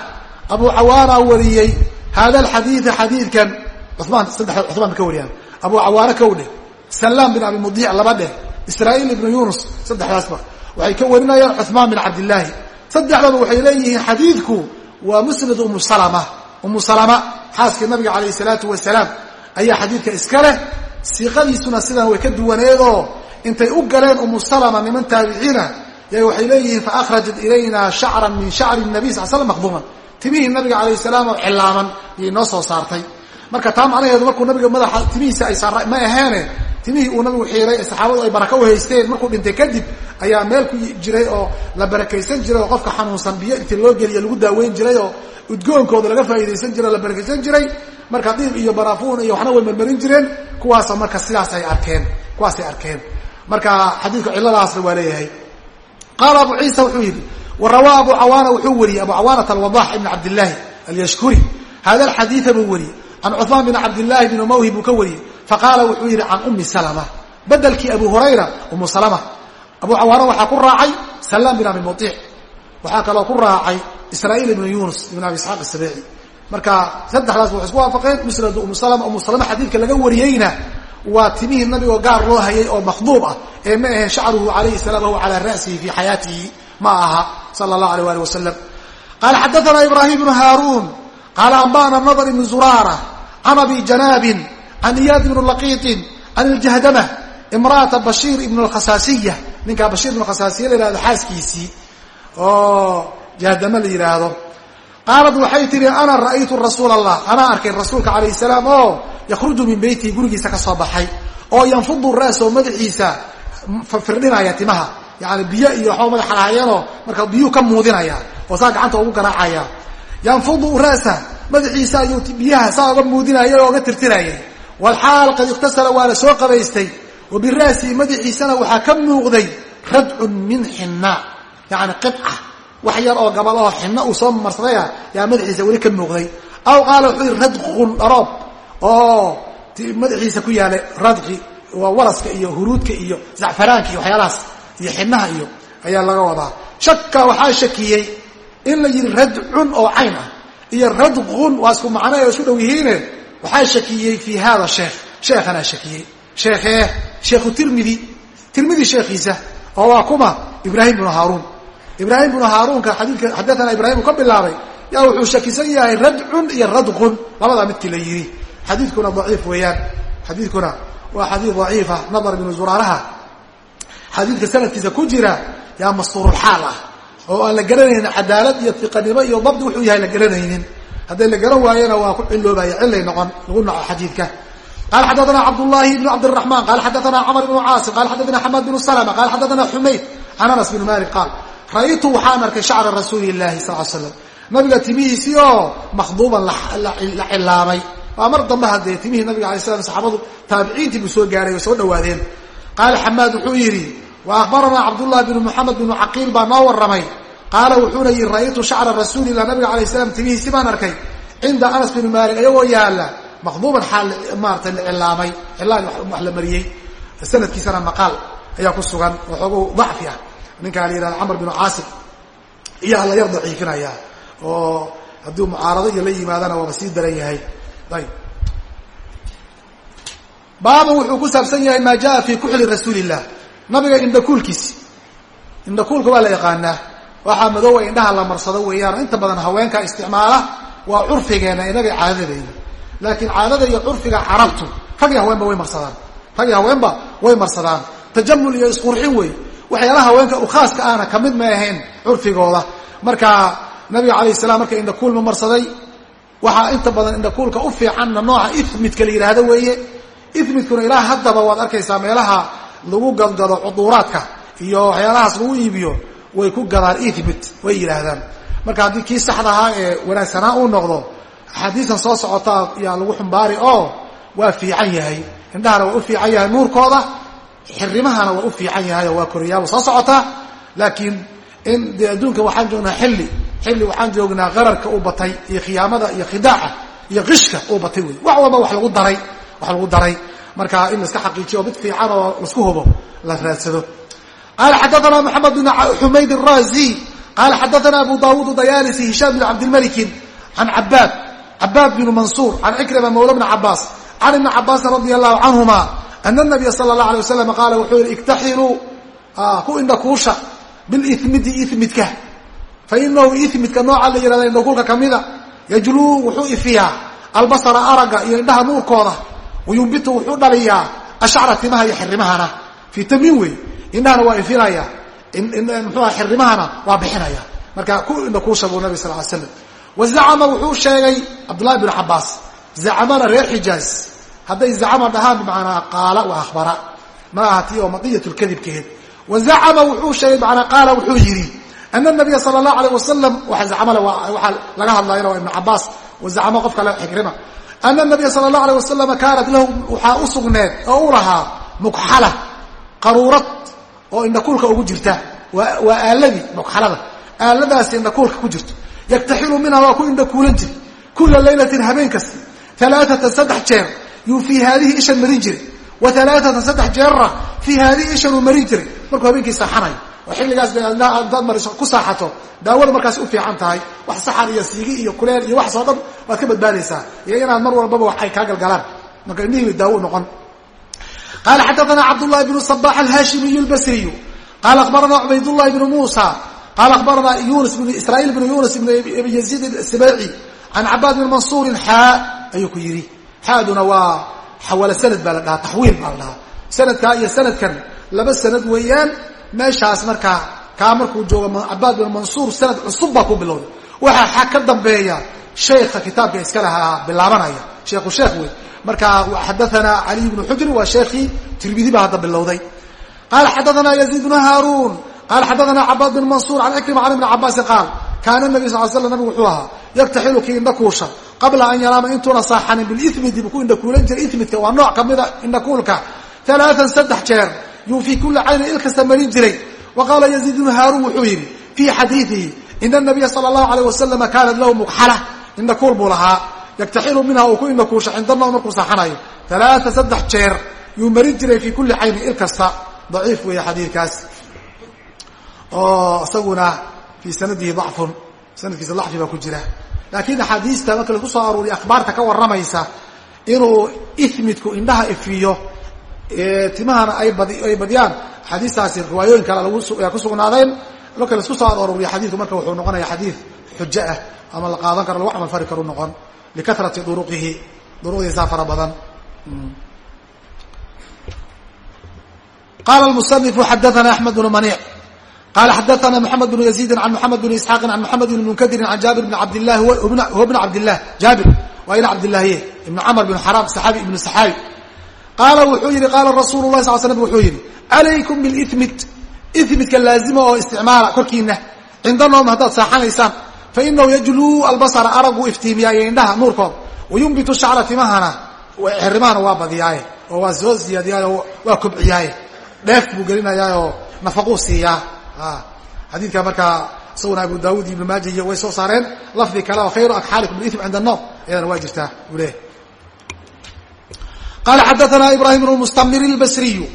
abu cawaana wariyey hada alxadiida xadiidkan. Cumaan saddex cumaan ka wariyaan. Abu cawaana kow dheh salaam bin abi mudiic laba dheh israa'iil ibnu yunus saddexdaasba waxay ka warinayaan cuثmaan bin cabdillaahi. Saddexdaba waxay leeyihiin xadiidku waa musnad umu salama umu salama xaaskii nabiga calayh salaatu wasalaam ayaa xadiidka iska leh. Siiqadiisuna sidan way ka duwaneedoo intay u galeen umu salama niman taabiciina ya waxay leeyihiin faakhrajat ilayna shacran min shacri nabiy sal slam maqduuman. Timihii nabiga calayh salaam oo cilaaman ayay noo soo saartay. Marka taa macnaheedu markuu nabiga madaxa timihiisa ay saara ma aheene timihii uu nabigu xiiray saxaabadu ay baraka u haysteen markuu dhintay kadib ayaa meel ku jiray oo la barakaysan jiray oo qofka xanuunsan biyo intii loo geliya lagu daaweyn jiray oo udgoonkooda laga faa'iidaysan jiray o la barakaysan jiray marka diib iyo baraafuun iyo waxna way marmarin jireen kuwaasa marka sidaas ay arkeen kuwaasay arkeen. Marka xadiidku cilladaasna waa leeyahay. Qaala abu ciisa wuxuu yidhi wa rawaa abu cawaana wuxuu wariyey abu cawaanat alwadax ibn cabdillaahi alyashkuri. Hada alxadiida buu wariyey. Can cuثmaan bin cabdillaahi bn mawhib buu ka wariyey. Faqaala wuxuu yidhi can umi salma bedelkii abu hurayra umu salma abu cawaana waxaa ku raacay salaam bin abi muiic waxaa kaloo ku raacay israail ibn yunus ibn abi isxaaq isabeeci marka saddexdaas waxay isku waafaqeen musnad umu salama umu salama xadiidka laga wariyeyna waa timihii nabigoo gaar loo hayay oo makhduub ah. Ee ma ahe shacruhu alayhi salaam wahuwa calaa ra'sihi fi xayaatihi ma aha sala allah alay ali wasalam qaala xadaana ibrahim ibnu haaruun qaala anba'ana nadr ibnu zuraara can abi janaabin can iyaad ibni laqiitin can iljahdama imra'ata bashiir ibn alkhasaasiya ninkaa bashiir ibn khasaasiya la yihahdo xaaskiisii. Oo jahdama la yidhaahdo qaalat waxay tihi ana ra'aytu rasuula allah anaa arkay rasuulka calayh salaam oo yakhruju min beytihi gurigiisa ka soo baxay. Oo yanfudu ra'soo madaxiisa. Firdhinaya timaha. Yani biyo iyo waxba madaxa lahaayeenoo marka biyuu ka muudinaya oo saa gacanta ugu garaacaya. Yanfudu ra'sa madaxiisa ayuu biyaha saa oga muudinayay oo oga tirtirayay. Walxaal qad iktasala waana soo qabaystay. Wa madaxiisana waxaa ka muuqday radcun min xinaa yani qica wax yar oo gabal oo xino uu soo marsadaya yaa madaxiisa weli ka muuqday. Aw qaala wuxuu yihi radqun dharoob oo madaxiisa ku yaalay radqi waa waraska iyo huruudka iyo zacfaraanka iyo waxyaalahaas iyo xinaha iyo ayaa laga wadaa. Shaka waxaa shakiyey in la yidhi radcun oo cayn ah iyo radqun waa isku macno ee isku dhow yihiine. Waxaa shakiyey fi hada sheekh. Sheekhanaa shakiyey. Sheekhee sheekhu tirmidi. Tirmidi sheekhiisa oo waa kuma ibraahim bnu haaruun ibraahim bnu haaruunka xadiidka xadathana ibrahim uu ka bilaabay yaa wuxuu shakisan yahay radcun iyo radqun. Labadaa midkii la yidhi. Xadiidkuna daciif weeyaan. Xadiidkuna waa xadiid daciifa nadar ibnu zuraaraha. Xadiidka sanadkiisa ku jira yaa mastuurulxaal ah oo aan la garanaynin cadaalad iyo iqanimo iyo dabdi wuxuu yahay la garanaynin. Hadday la garan waayena waa ku ciloobaya cilay noqon lagu naco xadiidka. Qala xadathana cabdullahi bn cabdiraxman qala xadathana camr bnu caasim qala xadathana xamad bnu salma qala xadathana xumayd can anas bn malik qaal ra'aytu waxaan arkay shacra rasuuli llahi sal slam nabiga timihiisii oo makhduuban la cilaamay waa mar dambe haddee timihii nabiga alay slam saxaabadu taabiciintii buu soo gaaray oo soo dhawaadeen qaala xamaad wuxuu yidhi wa akhbaranaa cabdullahi bnu muxamed bnu caqiil baa noo warramay qaala wuxuuna yidhi ra'aytu shacra rasuulilah nabiga alay slam timihiisi baan arkay cinda anas bni maalik ayagoo yaalla makhduuban xaal maarata la cilaamay cilaan wax la mariyey sanadkiisana maqaal ayaa ku sugan ninkaa la yihahda camr binu caasim iyaa la yar daciifinaya oo hadduu mucaarado iyo la yimaadana waaba sii daran yahay. Ayb. Baaban wuxuu ku saabsan yahay maa jaa fi kuxli rasuuli illah nabiga indhakuulkiisi indhakuulka waa la yaqaanaa. Waxaa madoowa indhaha la marsado weeyaan. Inta badan haweenka isticmaala waa curfigeena inaga caadadeyna laakiin caadada iyo curfiga carabtu rag iyo haweenba way marsadaan. Rag iyo haweenba way marsadaan. Tajamul iyo isqurxin wey waxyaalaha haweenka u khaaska ahna ka mid ma ahayn curfigooda. Marka nabiga calayh salam marka indhakuul ma marsaday waxaa inta badan indhakuulka u fiicanna nooca imidka la yidhaahdo weeye. Imidkuna ilaa haddaba waad arkaysaa meelaha lagu gadgado cuduuraadka iyo waxyaalahaas lagu iibiyo way ku gadaan imid way yidhaahdaan marka haddii kii saxdahaa ee wanaagsanaa uu noqdo axaadiisan soo socota yaa lagu xumbaari oo waa fiican yahay. Indhahana waa u fiican yahay nuurkooda xirimahana waa u fiican yahay oo waa koriyaaba soo socota. Laakiin in dee adduunka waxaan joognaa xilli xilli waxaan joognaa qararka uu batay iyo khiyaamada iyo khidaaca iyo qishka uu batay wey wax walba wax lagu daray wax lagu daray. Marka in laiska xaqiijiyo mid fiican oo la isku hubo la raadsado. Qala xadathana moxamed bn xumayd الrazi qala xadathana abu dawud dayalisi hisham bn cabdilmalikin can cabaad cabaad bn mansuur can cikrima mawla bn cabaas can ibni cabaasin radi allahu canhuma ana nabiya sala اlahu alay wasalam qaala wuxuu yihi iktaxiluu ku indhakuusha bilimidi imidka fainahu imidka nooca la yihahda indhakuulka kamida yajluu wuxuu ifiyaa albasara araga iyo indhaha nuurkooda wayumbitu wuxuu dhaliyaa ashacra timaha iyo xirimahana fitamin wey indhahana waa ifinaya mxuua xirimahana waa bixinaya marka ku indhakuusha buu nabi sal l slam wazacama wuxuu sheegay cabdullahi bn cabaas zacamana reer xijaaz hadday zacama dhahaan bimacnaa qaala wa ahbara ma aha tii oo madiyat lkadibkeed wazacama wuxuu sheegay manaa qaala wuxuu yidhi ana nabiya sala allahu alayh wasalam waa zacamale waxaa laga hadlayana waa ibnu cabaas wazacamo qof kale xikrima ana nabiya sala allahu alayh wasalam kaanat lahu waxaa u sugneed oo u lahaa mukxala qaruurad oo indhakuulka ugu jirta. Waa aaladii mukxalada aaladaasi indhakuulka ku jirto. Yaktaxilu minha waa ku indhakuulan jir. Kula laylatin habeen kasta alaaatan saddex jeer yuu fii haadihi ishan marin jiray. Wa alaaatan saddex jeerra fii haadihi ishan uu marin jiray. Markuu habeenkii saaxanayo oo xilligaas hadaad mariso ku saaxato daawada markaas u fiican tahay wax saxan iyo siigi iyo kuleel iyo waxaasoo dhan waad ka badbaadaysaa. Iyo inaad mar walbaba wax ay kaa galgalaan. Marka indhihii daawo noqon. Qala xadaana cabdullahi bnu sabax alhashimiy lbasriyu qala akhbarana cubaydullahi bnu muusa. Qala akhbarana yunus bn israiil bnu yunus bn yaziid sibaici can cabaad bn mansuurin xaa ayuu ku yidhi xaaduna waa xawala sanad baa la dhahaa taxwiil baa la dhahaa. Sanadkaa iyo sanadkan laba sanad weeyaan meeshaas markaa kaa markuu joogo cabaad bin mansuur sanad cusub baa ku bilowday waxaa xa ka dambeeya sheekha kitaabka iska lahaa bilaabanaya. Sheekhu sheekh wey marka xadaana caliy bnu xujri waa sheekhii tirmidi baa hadda bilowday. Qala xadaana yaziid bnu haaruun qala xadaana cabaad bin mansuur can cikrima can ibni cabaasin qaal kaana nabi sal slam nabigu wuxuu ahaa yaktaxilu kii indhakuusha qabla an yanaama intuuna saaxanin bilimidi buu ku indhakuulan jiray. Imidka waa nooc kamida indhakuulka alaaan saddex jeer yuu fii kuli caynin ilkasta marin jiray. Wa qaala yaziid bnu haaruun wuxuu yidhi fii xadiidihi ina nabiya sala allahu alayh wasalama kaanat lahu mukxala indhakuul buu lahaa. Yaktaxilu minha uu ku indhakuusha cindanao markuu saaxanayo. Alaaa saddex jeer yuu marin jiray fii kuli caynin il daciif weeye xadiidkaas. Oo isaguna fii sanadihi dacfun sanadkiisa dacfi baa ku jira. laakiin axaadiista marka lagu soo aruuriya akhbaarta ka warramaysa inuu imidku indhaha ifiyo timahana ay badiyaan axaadiistaasi riwaayooyin kale ku sugnaadeen marka la isku soo arooriya xadiidku marka wuxuu noqonaya xadiid xujo ah ama la qaadan karo lagu camal fari karu noqon. likatrati duruqihi duruqdiisaa fara badan. qala musanifu xadaana axmed bnu maniic qala xadaana moxamed bnu yaziidin an moxamed bn isxaaqin an moxamed bn munkadirin an jaabir bn cabdilah huwa bn cabdilah jaabir waa ina cabdilaahiye ibn camr bn xaraam saxaabi ibnu saxaabi qaala wuxuu yihi qaala rasuulu lahi sal slam wuxuu yihi calaykum bilimid imidka laazima oo isticmaala korkiina cinda noom haddaad saaxanaysaan fainahu yajluu albasara aragu iftiimiyaa iyo indhaha nuurkooda wayumbitu shacra timahana xerimahana waa badiyaaye oo waa soo siyaadiyaayo waa kobciyaaye dheef buu gelinayaaoo nafaquu siiyaa xadiidka markaa isaguna abu daawud ibn maaja iyo way soo saareen lafdi kale oo khayru akxaalikum bilim cinda anor ayadana waa jirtaa buu leeyahy qala xadaana ibrahim bnu mustamir lbasriyu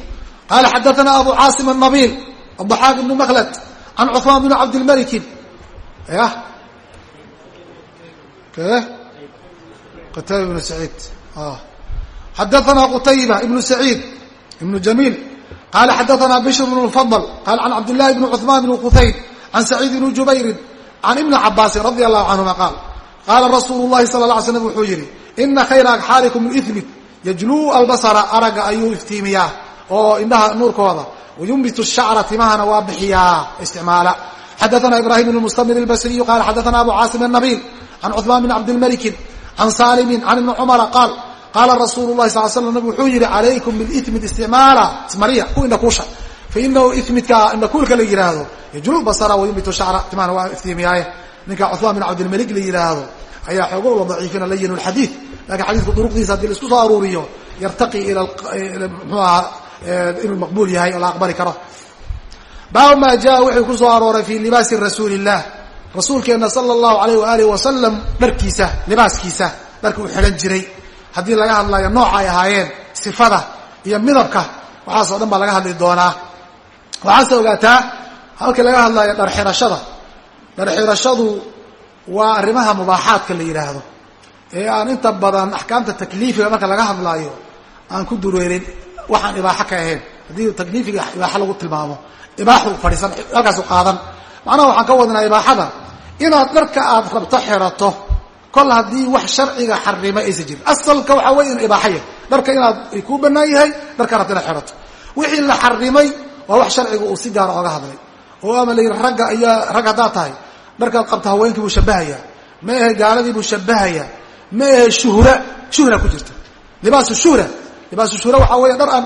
qala xadaana abu caasim annabiil adaxaaq ibnu maklad can cuثmaan bn cabdilmalikin ya qatayba ibnu saciid xadaana qutayba ibnu saciid ibnu jamiil qala xadaana bishr bn lfadl qala can cabdillahi bni cuثmaan bni quhayn can saciid bni jubayrin can ibni cabaasin radi allahu canhuma qaal qaala rasuulu lahi sala la slm wuxuu yidhi ina khayra agxaalikum ibit yajluu albasara aragga ayuu iftiimiyaa oo indhaha nuurkooda wayunbitu shacra timahana waa bixiyaa isticmaala xadaana ibrahim bn mustamir albasriyu qala xadaana abu caasim anabiil can cuثmaan bn cabdilmalikin can saalimin can ibni cumara qaal qaala rasuulu lahi sal slam nabig wuxuu yihi calaykum bilimid isticmaala ismariya ku indhakuusha fainahu imidka indhakuulka la yihaahdo yajlu basra wayunbit shacra timahana waa iftiimiyaaye ninka cuثmaan bin cabdilmalik la yihaahdo ayaa xoogo la daciifina layin xadiid laakiin xadiidku duruqdiisa haddii la isku soo aruuriyo yartaqi ila mxuu ahaa inuu maqbuul yahay oo la aqbali karo baabu maa jaa wuxuu ku soo arooray fii libaasi rasuuli illah rasuulkeenna sala allahu alayh waaalih wasalam dharkiisa libaaskiisa dharka uu xidhan jiray haddii laga hadlayo nooca ay ahaayeen sifada iyo midabka waxaasoo dhan baa laga hadli doonaa. Waxaase ogaataa halkii laga hadlayo dhar xidhashada dhar xidhashadu waa arrimaha mubaaxaadka la yidhaahdo ee aan inta badan axkaamta takliifiga marka laga hadlaayo aan ku dureerin waxaan ibaaxo ka ahayn. Haddii takliifiga ibaaxo lagu tilmaamo ibaaxu fadhiisan halkaasu qaadan. Macnaha waxaan ka wadnaa ibaaxada inaad dharka aad rabto xirato kol haddii wax sharciga xarima aysan jirin. Asalka waxaa wey in ibaaxaya dharka inaad kuu banaan yahay dharka rabto inaad xirato. Wixii la xarimay waa wax sharciga uu si gaara oga hadlay. Oo ama la yidhi ragga ayaa rag haddaad tahay. Dharkaad qabta haweenkii buu shabahayaa ma gaaladii buu shabahayaa ma shuhra shuhra ku jirta. Libaasu shuhra. Libaasu shuhra waxaa weya dhar aan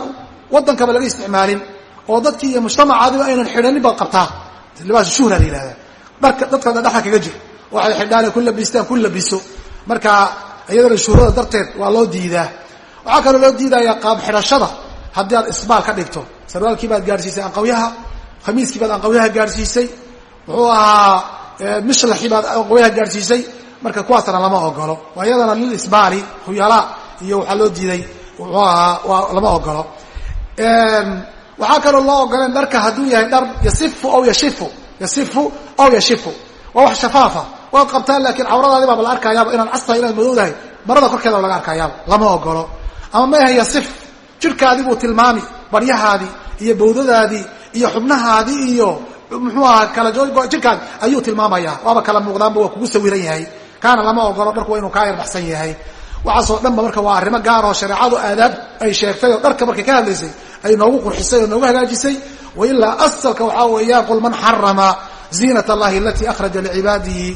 waddankaba laga isticmaalin. Oo dadkii iyo mujtamacaadiba aynan xidhanin baad qabtaa. Libaasu shuhra la yihahda dharka dadkana dhexda kaga jir waxay xidhaan ku labistaan ku labiso. Marka iyadana shuhrada darteed waa loo diidaa. Waxaa kaloo loo diidayaa qaab xidhashada haddii aad isbaal ka dhigto. Sarwaalkii baad gaadhsiisay anqawyaha khamiiskii baad anqawyaha gaadhsiisay muxuu ahaa mishlaxii baad anqawyaha gaadhsiisay marka kuwaasna lama ogolo waa iyadana lil isbaali huyala iyo waxaa loo diiday muxuu ahaa waa lama ogolo waxaa kaloo loo ogoleen dharka hadduu yahay dhar yasifu aw yashifu yasifu aw yashifu. Waa wax shafaafa waad qabtaan laakiin cawradaadi baaba la arkayaaba inaad castahay inaad madowdahay marada korkeeda laga arkayaaba lama ogolo ama ma ahe yasif jirhkaadii buu tilmaami baryahaadii iyo bawdadaadii iyo xubnahaadii iyo muxuu ahaa kala jirkaadi ayuu tilmaamaya waaba kala muuqdaanba waa kugu sawiran yahay. Kaana lama ogolo dharku waa inuu kaa yarbaxsan yahay. Waxaasoo dhanba marka waa arrimo gaar oo shareecadu aadaab ay sheegtay oo dharka markay ka hadlaysay ay noogu qurxisay oo noogu hagaajisay. Wailaa asalka waxaa weeyaan qul man xarama ziinat allahi alatii akhraja licibaadihi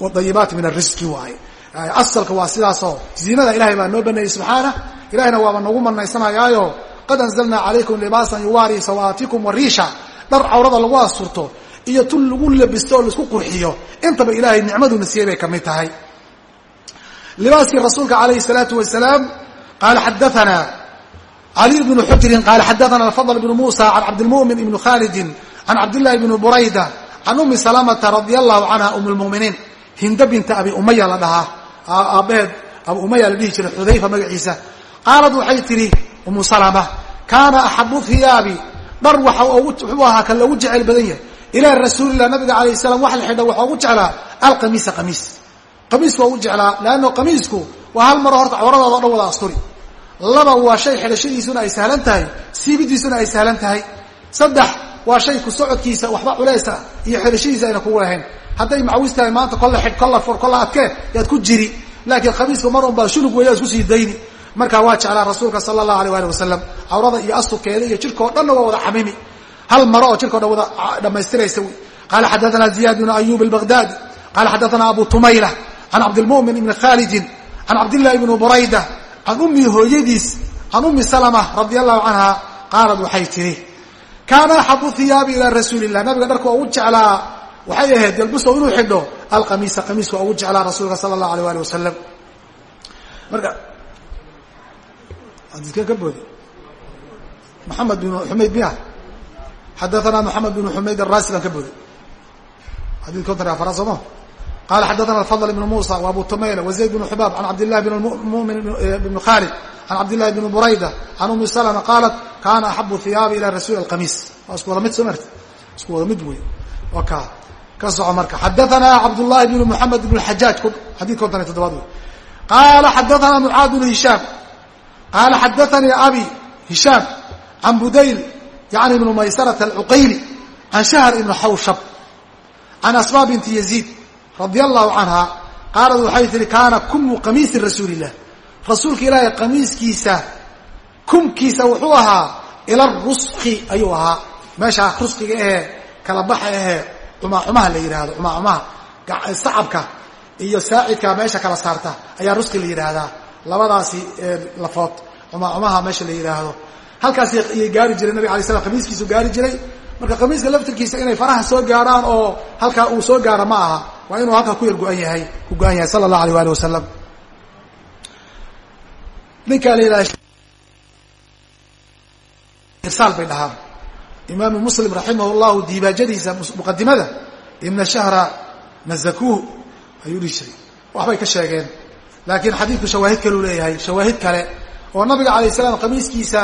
wadayibaati min arisqi waaye asalka waa sidaasoo ziinada ilahay baa noo baneeyey subxaana ilahayna waaba noogu manaysanayaayo qad anzalnaa calaykum libaasan yuwaari sawaatikum wariisha dhar cawrada lagu asurto iyo tun lagu labisto oo la isku qurxiyo. Intaba ilaahay nicmaduna siiyey bay ka mid tahay. Libaaskii rasuulka alayh الsalaatu wasalaam qaala xadaana cali bnu xujrin qaala xadaana alfadl bnu musa can cabdilmumin ibni khalidin can cabdillahi bni burayda can umi salamata radia allahu canha um lmuminiin binta abi umaya la dhahaa. Aabbaheed abu umaya la dhihi jiray xudayfa magaciisa. Qaalad waxay tidhi umu salama kaana axabu hiyaabi dhar wuxuu ahaa kan loogu jecel badan yahay. Ilaa rasuulillah nabiga alayh salaam wax la xidha waxaa ugu jeclaa alqamiisa qamiis. Qamiisku waa ugu jeclaa leanno qamiisku waa hal maro horta cawradaada o dhan wada asturi. Laba waa shay xidhashadiisuna ay sahlan tahay siibidiisuna ay sahlan tahay. Saddex waa shay ku socodkiisa waxba culeysa iyo xidhashadiisa ayna kugu lahayn. Hadday macawis tahay maanta kolla xidh kolla fur kolla adkee yaad ku jiri. Laakiin khamiisku mar unbaa shulug weeya isku sii dayni. Markaa waa jeclaa rasuulka sala allahu alay ali wasalam cawrada iyo asturkeeda iyo jirkao dhanna waa wada camimi hal maro oo jirkao dhan wada dhammaystiraysa wy qaala xadaana ziyad bnu ayub albaghdadi. Qala xadaana abu tumayla. Can cabdilmumin ibni khalidin. Can cabdillahi bni burayda. Can ummi hooyadiis. Can ummi salama radia allahu canha qaalad waxay tihi kaana axabu hiyaabi ilaa rasuuli illah nabiga dharka ugu jeclaa waxay ahayd yalbuso inuu xidho alqamiisa qamiiska ugu jeclaa rasuulka sala allahu alay ali wasalam marka adidka ka boodi. Maxamed bin xumayd miya? Xadaana maxamed bin xumayd arasi baan ka boodi. Xadid konton afara sooma qala xadaana alfadl ibn musa wa abu tumayla wa zayd bn xubaab can cabdillahi bn mumin bn can cabdillahi bn burayda can umi salma qaalat kana axabu hiyaabi ila rasuli alqamiis waa isku wada mid soo marti isku wada mid wey wa ka soco marka xadaana cabdullahi bn muxamed bn xajaaj xadid konton iyo toddobaad wey qala xadaana mucaad bn hishaam qala xadaanii abi hishaam can budayl yani ibn maysarata alcuqayli can shahr ibn xawshab can asma binti yaziid radia allahu canha qaalad waxay tihi kaana kumu qamiisi rasuuli illah rasuulka ilaahay qamiiskiisa kumkiisa wuxuu ahaa ila ruski ayuu ahaa. Meesha rusqiga ahee kala baxa ahee cumaacumaha la yidhaahdo cumaacumaha sacabka iyo saacidka meesha kala saarta ayaa rusqi la yidhaahdaa labadaasi lafood cumaacumaha meesha la yidhaahdo halkaas ayay gaari jiray nabig alay slam qamiiskiisu gaari jiray. Marka qamiiska laftirkiisa inay faraha soo gaaraan oo halkaa uu soo gaaro ma aha waa inuu halkaa ku yar go-an yahay ku go-an yahay sala allah alay ali wasalam ninkaa la yidhaha irsaal bay dhahaan. Imaamu muslim raximah llahu diibaajadiisa muqadimada ina shahra nazakuuh ayuu dhihi jiray. Waxbay ka sheegeen. Laakiin xadiidku shawaahid kaleu leeyahay shawaahid kale oo nabiga alayh salaam qamiiskiisa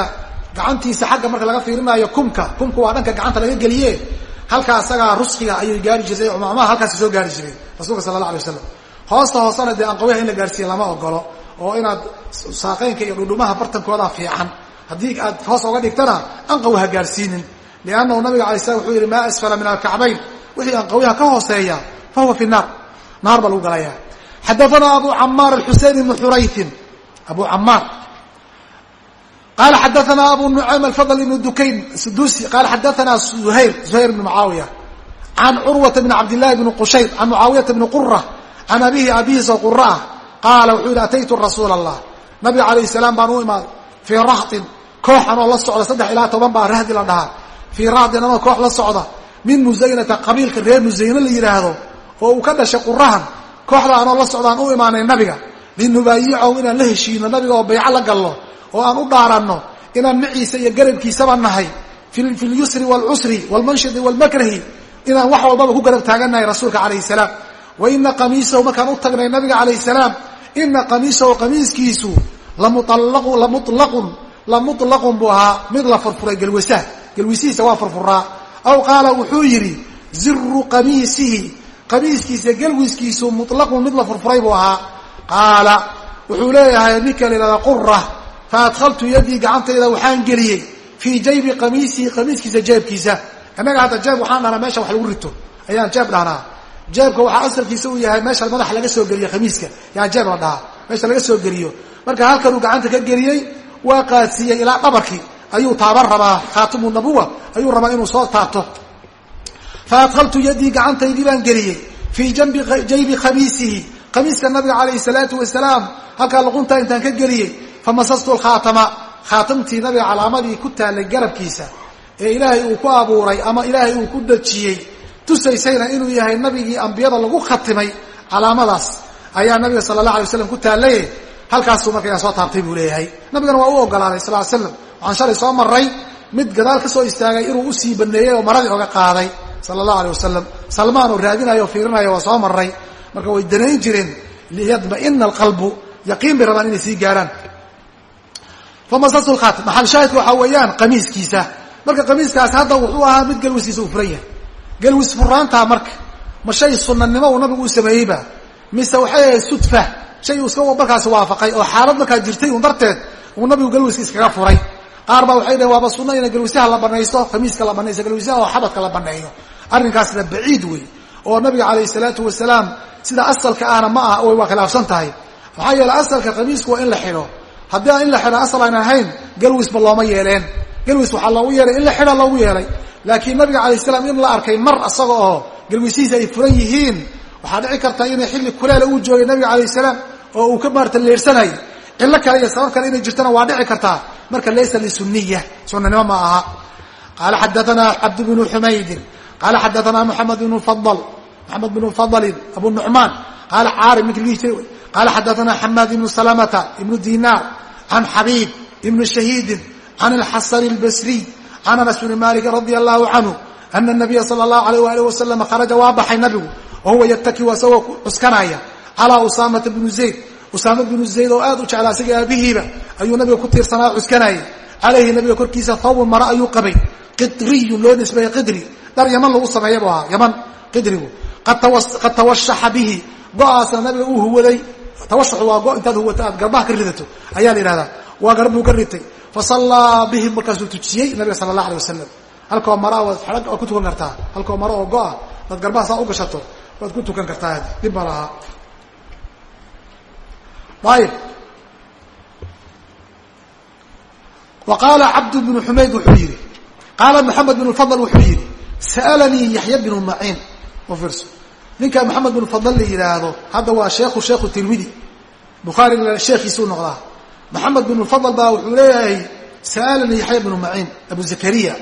gacantiisa xagga marka laga fiirinaayo kumka kumka waa dhanka gacanta laga geliye halkaa isagaa rusqiga ayay gaari jirtay cumacmaha halkaasi soo gaari jireen rasuulka sala alla alay waslam hoosta hoosena dee anqawyaha in la gaarsiiya lama ogolo oo inaad saaqeynka iyo dhudhumaha bartankooda fiican. Haddii aad hoos oga dhigtana anqaw ha gaarsiinin. Liannahu nabiga alay slam wuxuu yihi maa asfala min alkacbayn. Wixii anqawyaha ka hooseeya fa huwa fi naar. Naar baa lagu galaya xadaana abu camaar alxusein ibnu xuraytin abu camaar qala xadaana abu nucaym alfadl ibn dukayn sudusi qala xadaana zuhayr zuhayr bn mucaawiya. Can curwata bn cabdillahi bn qushayr can mucaawiyata bni qura can abihi abihiisoo qura ah qaala wuxuu yihi ataytu rasuul allah nabiga alayh salaam baan u imaaday fii rahtin koox la socda saddex ilaa toban baa rahdi la dhahaa. Fii rahtin anoo koox la socda min musaynata qabiilka reer musayne la yidhaahdo oo uu ka dhashay qurahan. Kooxda anoo la socdaan u imaanay nabiga linubaayicahu inaan la heshiino nabiga oo bayco la gallo oo aan u dhaaranno inaan maciisa iyo garabkiisaba nahay fi lyusri wlcusri wlmanshidi inaan wax walbaba ku garab taagannahay rasuulka calayh salaam. Wa ina qamiisahu markaan u tagnay nabiga calayh salaam ina qamiisahu qamiiskiisu lamutlaqun buu ahaa mid la furfuray gelwasaha gelwisihiisa waa furfuraa aw qaala wuxuu yidhi ziru qamiisihi. Qamiiskiisa gelwiskiisu mutlaqun mid la furfuray buu ahaa. Qaala wuxuu leeyahay ninka la yihahda qura faadhaltu yadii gacantayda waxaan geliyey fii jaybi qamiisihi qamiiskiisa jeebkiisa innaga hadda jeeb waxaan dhahnaa meesha wax lagu rito. Ayaan jeeb dhahnaa jeebka waxaa asalkiisa uu yahay meesha madaxa laga soo geliyo khamiiska. Yaan jeeb la dhahaa. Meesha laga soo geliyo. Marka halkanuu gacanta ka geliyey waa qaadsiiyey ilaa dhabarkii. Ayuu taaban rabaa. Khaatimu nabuwa. Ayuu rabaa inuu soo taabto faadhaltu yadii gacantaydii baan geliyey fii jaybi khamiisihi. Khamiiska nabiga calayhi salaatu wasalaam. Halkaa luquntaa intaan ka geliyey. Famasastu lkhaatama khaatamtii nabiga calaamadii ku taallay garabkiisa. Ee ilaahay uu ku abuuray ama ilaahay uu ku dejiyey tusaysayna inuu yahay nabigii ambiyada lagu khatimay calaamadaas. Ayaa nabiga sala allah alay waslam ku taallaye halkaasuu markaa soo taabtay buu leeyahay. Nabigana waa u ogolaaday sal l slam waxaan shalay soo maray mid gadaal ka soo istaagay inuu u sii baneeyey oo maradii oga qaaday sala allahu alay wasalam salmaan oo raadinayo o fiirinayo waa soo maray marka way danayn jireen liyadma'ina alqalbu yaqiin bay rabaan inay sii gaaraan. Famasastu lkhaatim maxal shaahidka waxaa weeyaan qamiiskiisa. Marka qamiiskaasi hadda wuxuu ahaa mid galwiskiisa uu furan yahay galwis furaantaa marka ma shay sunanimo uu nabigu u sameeyeyba mise waxay ahayd sudfa shay uu iska markaasi waafaqay oo xaalad markaa jirtay un darteed uu nabigu galwiska iskaga furay qaar baa waxay dhaheen waaba sunna ina galwisyaha la banaysto khamiiska la banaysto galwisyaha oo xabadka la baneeyo arrinkaasna baciid wey oo nabiga calayhi salaatu wasalaam sida asalka ahna ma aha waa khilaafsan tahay maxaa yeele asalka khamiisku waa in la xidho haddii aan in la xidho asal aynan ahayn galwisba laakiin nabiga calayh salaam in la arkay mar isaga oo galwisihiisa ay furan yihiin. Waxaa dhici karta inay xilli kuleela uu joogay nabiga calayh salaam oo uu ka maarta leersanay cillo kale iyo sabab kale inay jirtana waa dhici kartaa marka laysa lisuniya sunanimo ma aha. Qaala xadaanaa cabd bnu xumaydin qaala xadaanaa muxamed bnu fadl maxamed bnu fadlin abu nucmaan qaala caarim ninki dhihi jiray qaala xadaanaa xamaad ibnu salamata ibnu dinaar can xabiib ibnu shahiidin can alxasan albasriy can anas bni malik radia allahu canhu ana nabiya sala allahu alayh waalih wasalam kharaja waa baxay nabigu wa huwa yatakiu asagoo cuskanaya calaa usaamata bnu zayd usaama bnu zayd oo aad u jeclaa isaga aabihiiba ayuu nabiga ku tiirsanaa cuskanayay calayhi nabiga korkiisa thawbun maro ayuu qabay qidriyun loo nisbeeyey qidri dhar yaman lagu sameeya buu ahaa yaman qidrigu qad tawashaxa bihi go'aasna nabiga uu huwaday tawashuxu waa go intaad huwato waa garbuu ka ritay fasallaa bihim markaasuu tujiyey nabiga sala allah alay wasalam halkoo mara waad waad ku tukan kartaa. Halkoo maro oo go-a daad garbaha saa u gashato waad ku tukan kartaa. Dhib ma lahaa ayib wa qaala bnu xumayd wuxuu yidhi qaala maxamed bn fadl wuxuu yidhi sa'alanii yaxya bnu maciin. U fiirso ninka maxamed bnu fadl la yidhaahdo hadda waa sheekhu sheekhu tirmidi. Bukhaari sheekhiisuu noqdaa maxamed bnu fadl baa wuxuu leeyahay sa'alanii yaxya bnu maciin abu zakariya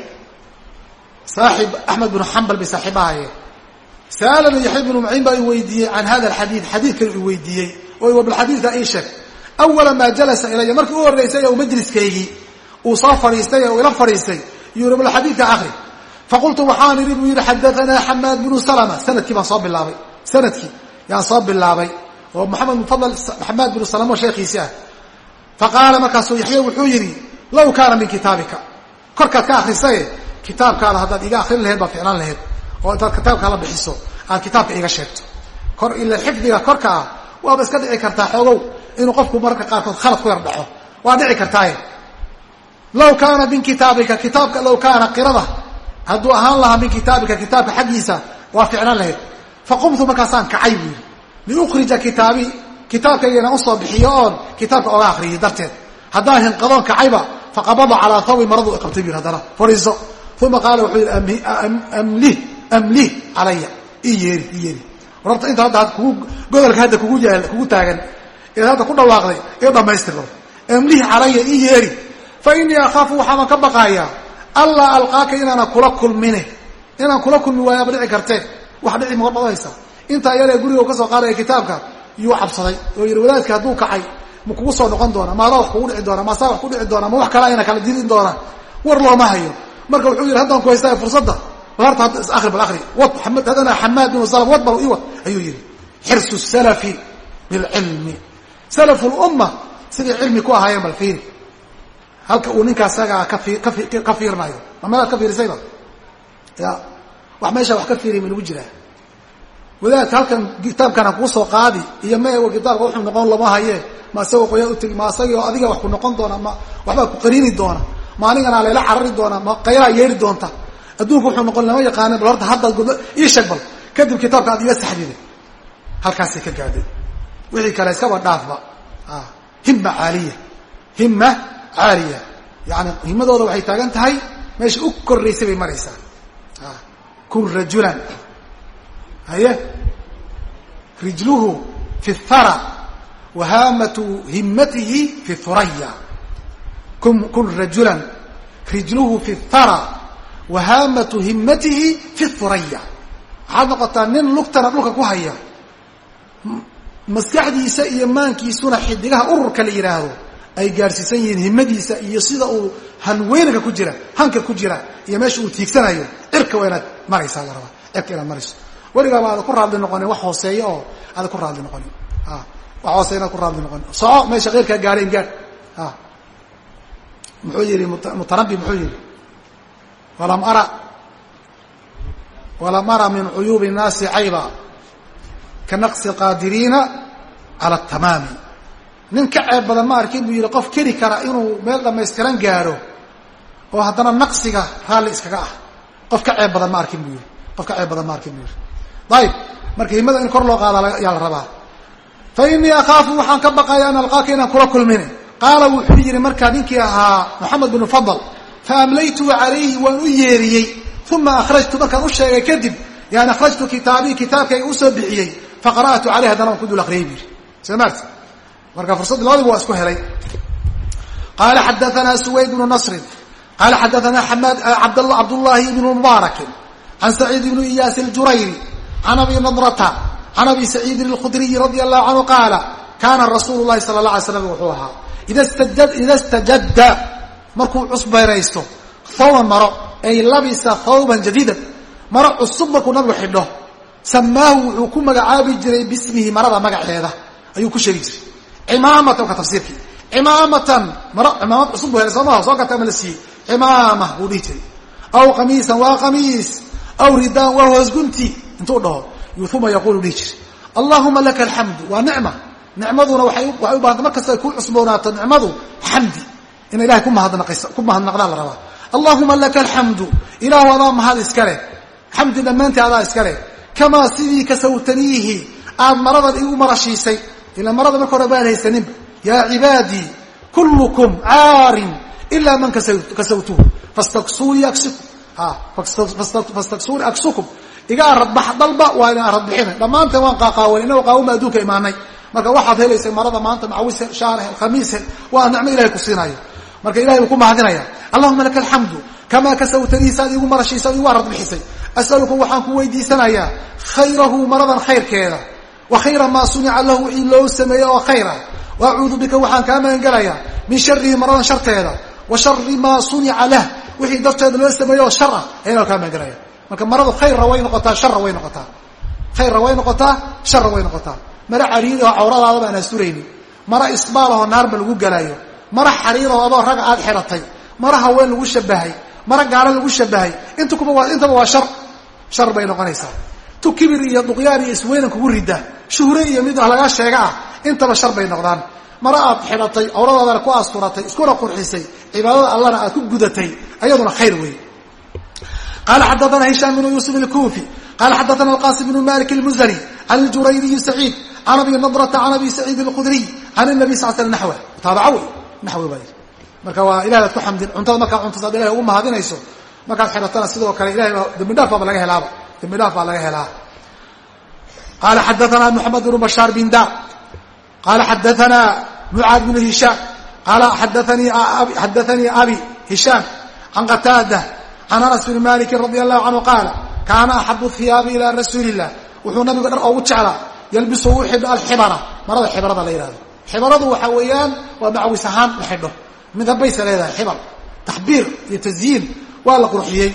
saaxib axmed bnu xambal bay saaxiibahaye sa'alanii yaxya bnu maciin baa i weydiiyey can hada alxadiid xadiidkan i weydiiyey. Oo bal xadiidka ii sheeg awala maa jalasa ilaya markii u horreysay oo majliskaygii uu soo fadhiistay oo ila fadhiistay yuri bal xadiidka akri faqultu waxaan idhi buu yidhi xadaanaa xamaad bnu salama sannadkii baan soo bilaabay sannadkii yaan soo bilaabay. Oo maxamed bn fadl xamaad bnu salamo sheekhiisi ah faqaala markaasuu yaxya wuxuu yidhi law kaana min kitaabika korkaad ka akrisaye kitaabkaada haddaad iga akrin laheyd baa ficlaan laheyd oo intaad kitaabkaa la bixiso aad kitaabka iga sheegto kor ila xifdiga korka ah waaba iska dhici kartaa xoogow inuu qofku mararka qaarkood khalad ku yar dhaco waa dhici kartaaye law kaana min kitaabika kitaabka law kaana qirada hadduu ahaan lahaa min kitaabika kitaabka xaggiisa waa ficlan lahayd faqumtu markaasaan kacay buu yidhi liukhrija kitaabii kitaabkayga inaan u soo bixiyo oon kitaabka oga akriyay darteed. Haddaan hinqadoon kacayba faqabada calaa thawbi maradu qabtay bu haddana. Fadhiiso. Uma qaala wuxuu yidhi amlih amlih calaya. I yeeri i yeeri. Wararta inta hadda kugu godolka hadda kugu yaal kugu taagan eed hadda ku dhawaaqday ee dhamaystirno amlih calaya i yeeri. Fa inii akhaafu waxaaban ka baqayaa allaa alqaaka inaana kula kulmine. Inaan kula kulmi waayaaba dhici kartee wax dhici ma badaysa intaa yaree guriga ka soo qaadaya kitaabka yuu cabsaday oo yidhi wadaadka hadduu kacay ma kugu soo noqon doona maadaa wax kugu dhici doona maasaa wax ku dhici doona ma wax kale ayna kala didin doonaan war looma hayo. Marka wuxuu yidhi haddaan ku haystaa fursadda bal harta hadda is akri bal akri wad xamad haddana xamaad bin salam wad bal iwad ayuu yidhi xirsu salafi bilcilmi salafu lumma siday cilmi ku ahaayeen bal fiiri. Halka uu ninkaas sagaa kafi kafi ka fiirnayo ma meelaad ka fiirisayba ya wax meesha wax ka fiiriya ma nagu jiraa wadaadka halkan kitaabkana kuu soo qaadi. Iyo me kitaabka wuxuu noqon lama haye. Ma isagoo qoyaa utegi ma isagii oo adiga wax ku noqon doona ma waxbaa ku qariini doona. Ma aniganaa layla carari doona ma qaylaa yeeri doonta. Adduunka wuxuu noqon lama yaqaanin bal horta hadda ii sheeg bal. Kadib kitaabka iga saxdide halkaasay ka gaadhay. Wixii kale iskaba dhaafba himma caaliya. Himma caaliya. Yani himadooda waxay taagan tahay meesha u koraysay bay maraysaa. Kun rajulan haye rijluhu fi thara wahaamatu himatihi fi thuraya kun rajulan rijluhu fi thara wahaamatu himatihi fi thuraya waxaad noqotaa nin lugtana dhulka ku haya maskaxdiisa iyo maankiisuna xidigaha ururka la yidhaahdo ay gaadhsiisan yihiin himadiisa iyo sida uu hanweynanka ku jira hanka ku jira iyo meesha uu tiigsanayo cirka waa inaad maraysaa la rabaa cirka inaad marayso weligaaba aada ku raadli noqonin wax hooseeya oo aada ku raadli noqonin wax hooseya inaad ku raadli noqonin soco meesha keyrkaa gaadhayn gaadh muxuu yihi mutanabi muxuu yihi walam ara walam ara min cuyuubi الnaasi cayba ka naqsi qaadiriina cala atamaami nin ka ceeb badan ma arkin buu yidhi qof keri kara inuu meel dhamaystiran gaadho oo haddana naqsiga raalli iskaga ah. Qof ka ceeb badan ma arkin buu yidhi. Qof ka ceeb badan ma arkin buu yidhi ayib marka himada in kor loo qaada ayaa la rabaa. Fa inii akhaafu waxaan ka baqaya an alqaaka inaan kula kulmin qaala wuxuu yidhi markaa ninkii ahaa moxamed binu fadl fa amlaytu calayhi waan u yeeriyey. Uma akhrajtu markaan u sheegay kadib yani akhrajtu kitaabii kitaabkayga u soo bixiyey. Faqara'tu caleyh haddana waan ku dul akriyay bu yidhi. Soo maarti marka fursaddi labadiba waa isku helay. Qaala xadaanaa suwayd bnu nasrin qaala xadaanaa xamaad cabdullaahi ibnu mubaarakin can saciid ibnu iyaas aljurayri can abi nadrata can abi saciidin alkhudriyi radia allahu canhu qaala kaana rasuulu llahi sala la alay slam wuxuu ahaa ida stajadda markuu cusbayraysto thawban maro ay labisa thawban jadiidan maro cusub markuu nabigu xidho samaahu wuxuu ku magacaabi jiray bismihi marada magaceeda ayuu ku sheegi jiray cimaamatan ka tafsiirkii cimaamatan maro cimaamad cusub buu helay soo maha soo garta ama la siiyey cimaama buu dhihi jiray aw qamiisan waa qamiis aw ridaan waa hoosgunti intuu dhaho uma yaquulu dhihi jiray. Allahuma laka alxamdu waa nicma. Nicmaduna waxay u baahanta mar kasta ay ku cusboonaato nicmadu xamdi ina ilahay ku mahadnaqdaa la rabaa. Allahuma laka alxamdu ilaahu adaa mahad iska leh. Xamdi dhammaantii adaa iska leh. Kamaa sidii kasawtaniihi aad maradan igu marashiisay. Ila marada marka hore baan haysaninba yaa cibaadii kullukum caarin ilaa man kasawtuhu fastaksuni aksukum iga aradbax dalba waa ina aradbixina dhammaanteen waan qaaqaawan inago qaawama adduunka imaanay. Marka waxaad helaysa marada maanta macawise shaarhe khamiise waa nicmo ilahay ku siinayo. Marka ilahay buu ku mahadinaya. Allahuma laka alxamdu kamaa kasawtanii saad igu marashiisa ad igu aradbixisay asaluka waxaan ku weydiisanayaa khayrahu maradan khayrkeeda. Wa khayra maa sunica lahu wixii loo sameeyey oo khayra. Wa acuudu bika waxaan kaa magangelayaa min sharihi maradan sharteeda. Wa shari maa sunica lah wixii darteeda loo sameeyey oo shar ah ayana kaa magangelaya marka maradu khayrra way noqotaa sharra way noqotaa. Khayrra way noqotaa sharra way noqotaa. Mara cariiri oo cawradaadaba aan asuraynin mara isbaalahoo naarba lagu galaayo mara xariiroo adoo raga aad xiratay. Mara haween lagu shabahay. Mara gaalo lagu shabahay. Waa intaba waa shar. Shar bay noqonaysaa. Tu kibir iyo duqyaan iyo isweynan kugu rida shuhre iyo mid lagaa sheega ah intaba shar bay noqdaan. Mara aad xidhatay cawradaadana ku asturatay iskuna qurxisay. Cibaadada allana aad ku gudatay ayaduna khayr wey qala xadaana hishaam bnu yuusuf ilkuufi qala xadaana alqasim bnu malik almuzani can ljurayriyi saciid can abi nadrata can abi saciid alkhudriy can nabi sal sl naxw mutaabaca wey naxwi baa yidhi marka waa ilahi baad ku xamdin cuntada markaa cuntas ad ilahay ugu mahadinayso markaad xidhatana sidoo kale ilahay baa dambi dhaaf baaba laga helaaba dambi dhaaf baa laga helaa qala xadaana moxamed bnu bashaar bin da qala xadaana mucaad bnu hishaam qala xadaanii abi hishaam can qataada can anas bni maliki radi allahu canhu qaala kaana axabu hiyaabi ilaa rasuuli illah wuxuu nabigu dhar oogu jeclaa yalbisu u xidho alxibara. Marada xibarada la yihahdo xibaradu waxa weeyaan waa macawis ahaan la xidho. Midabaysa leedahay xibar taxbiir iyo tasyiin waa la qurxiyey.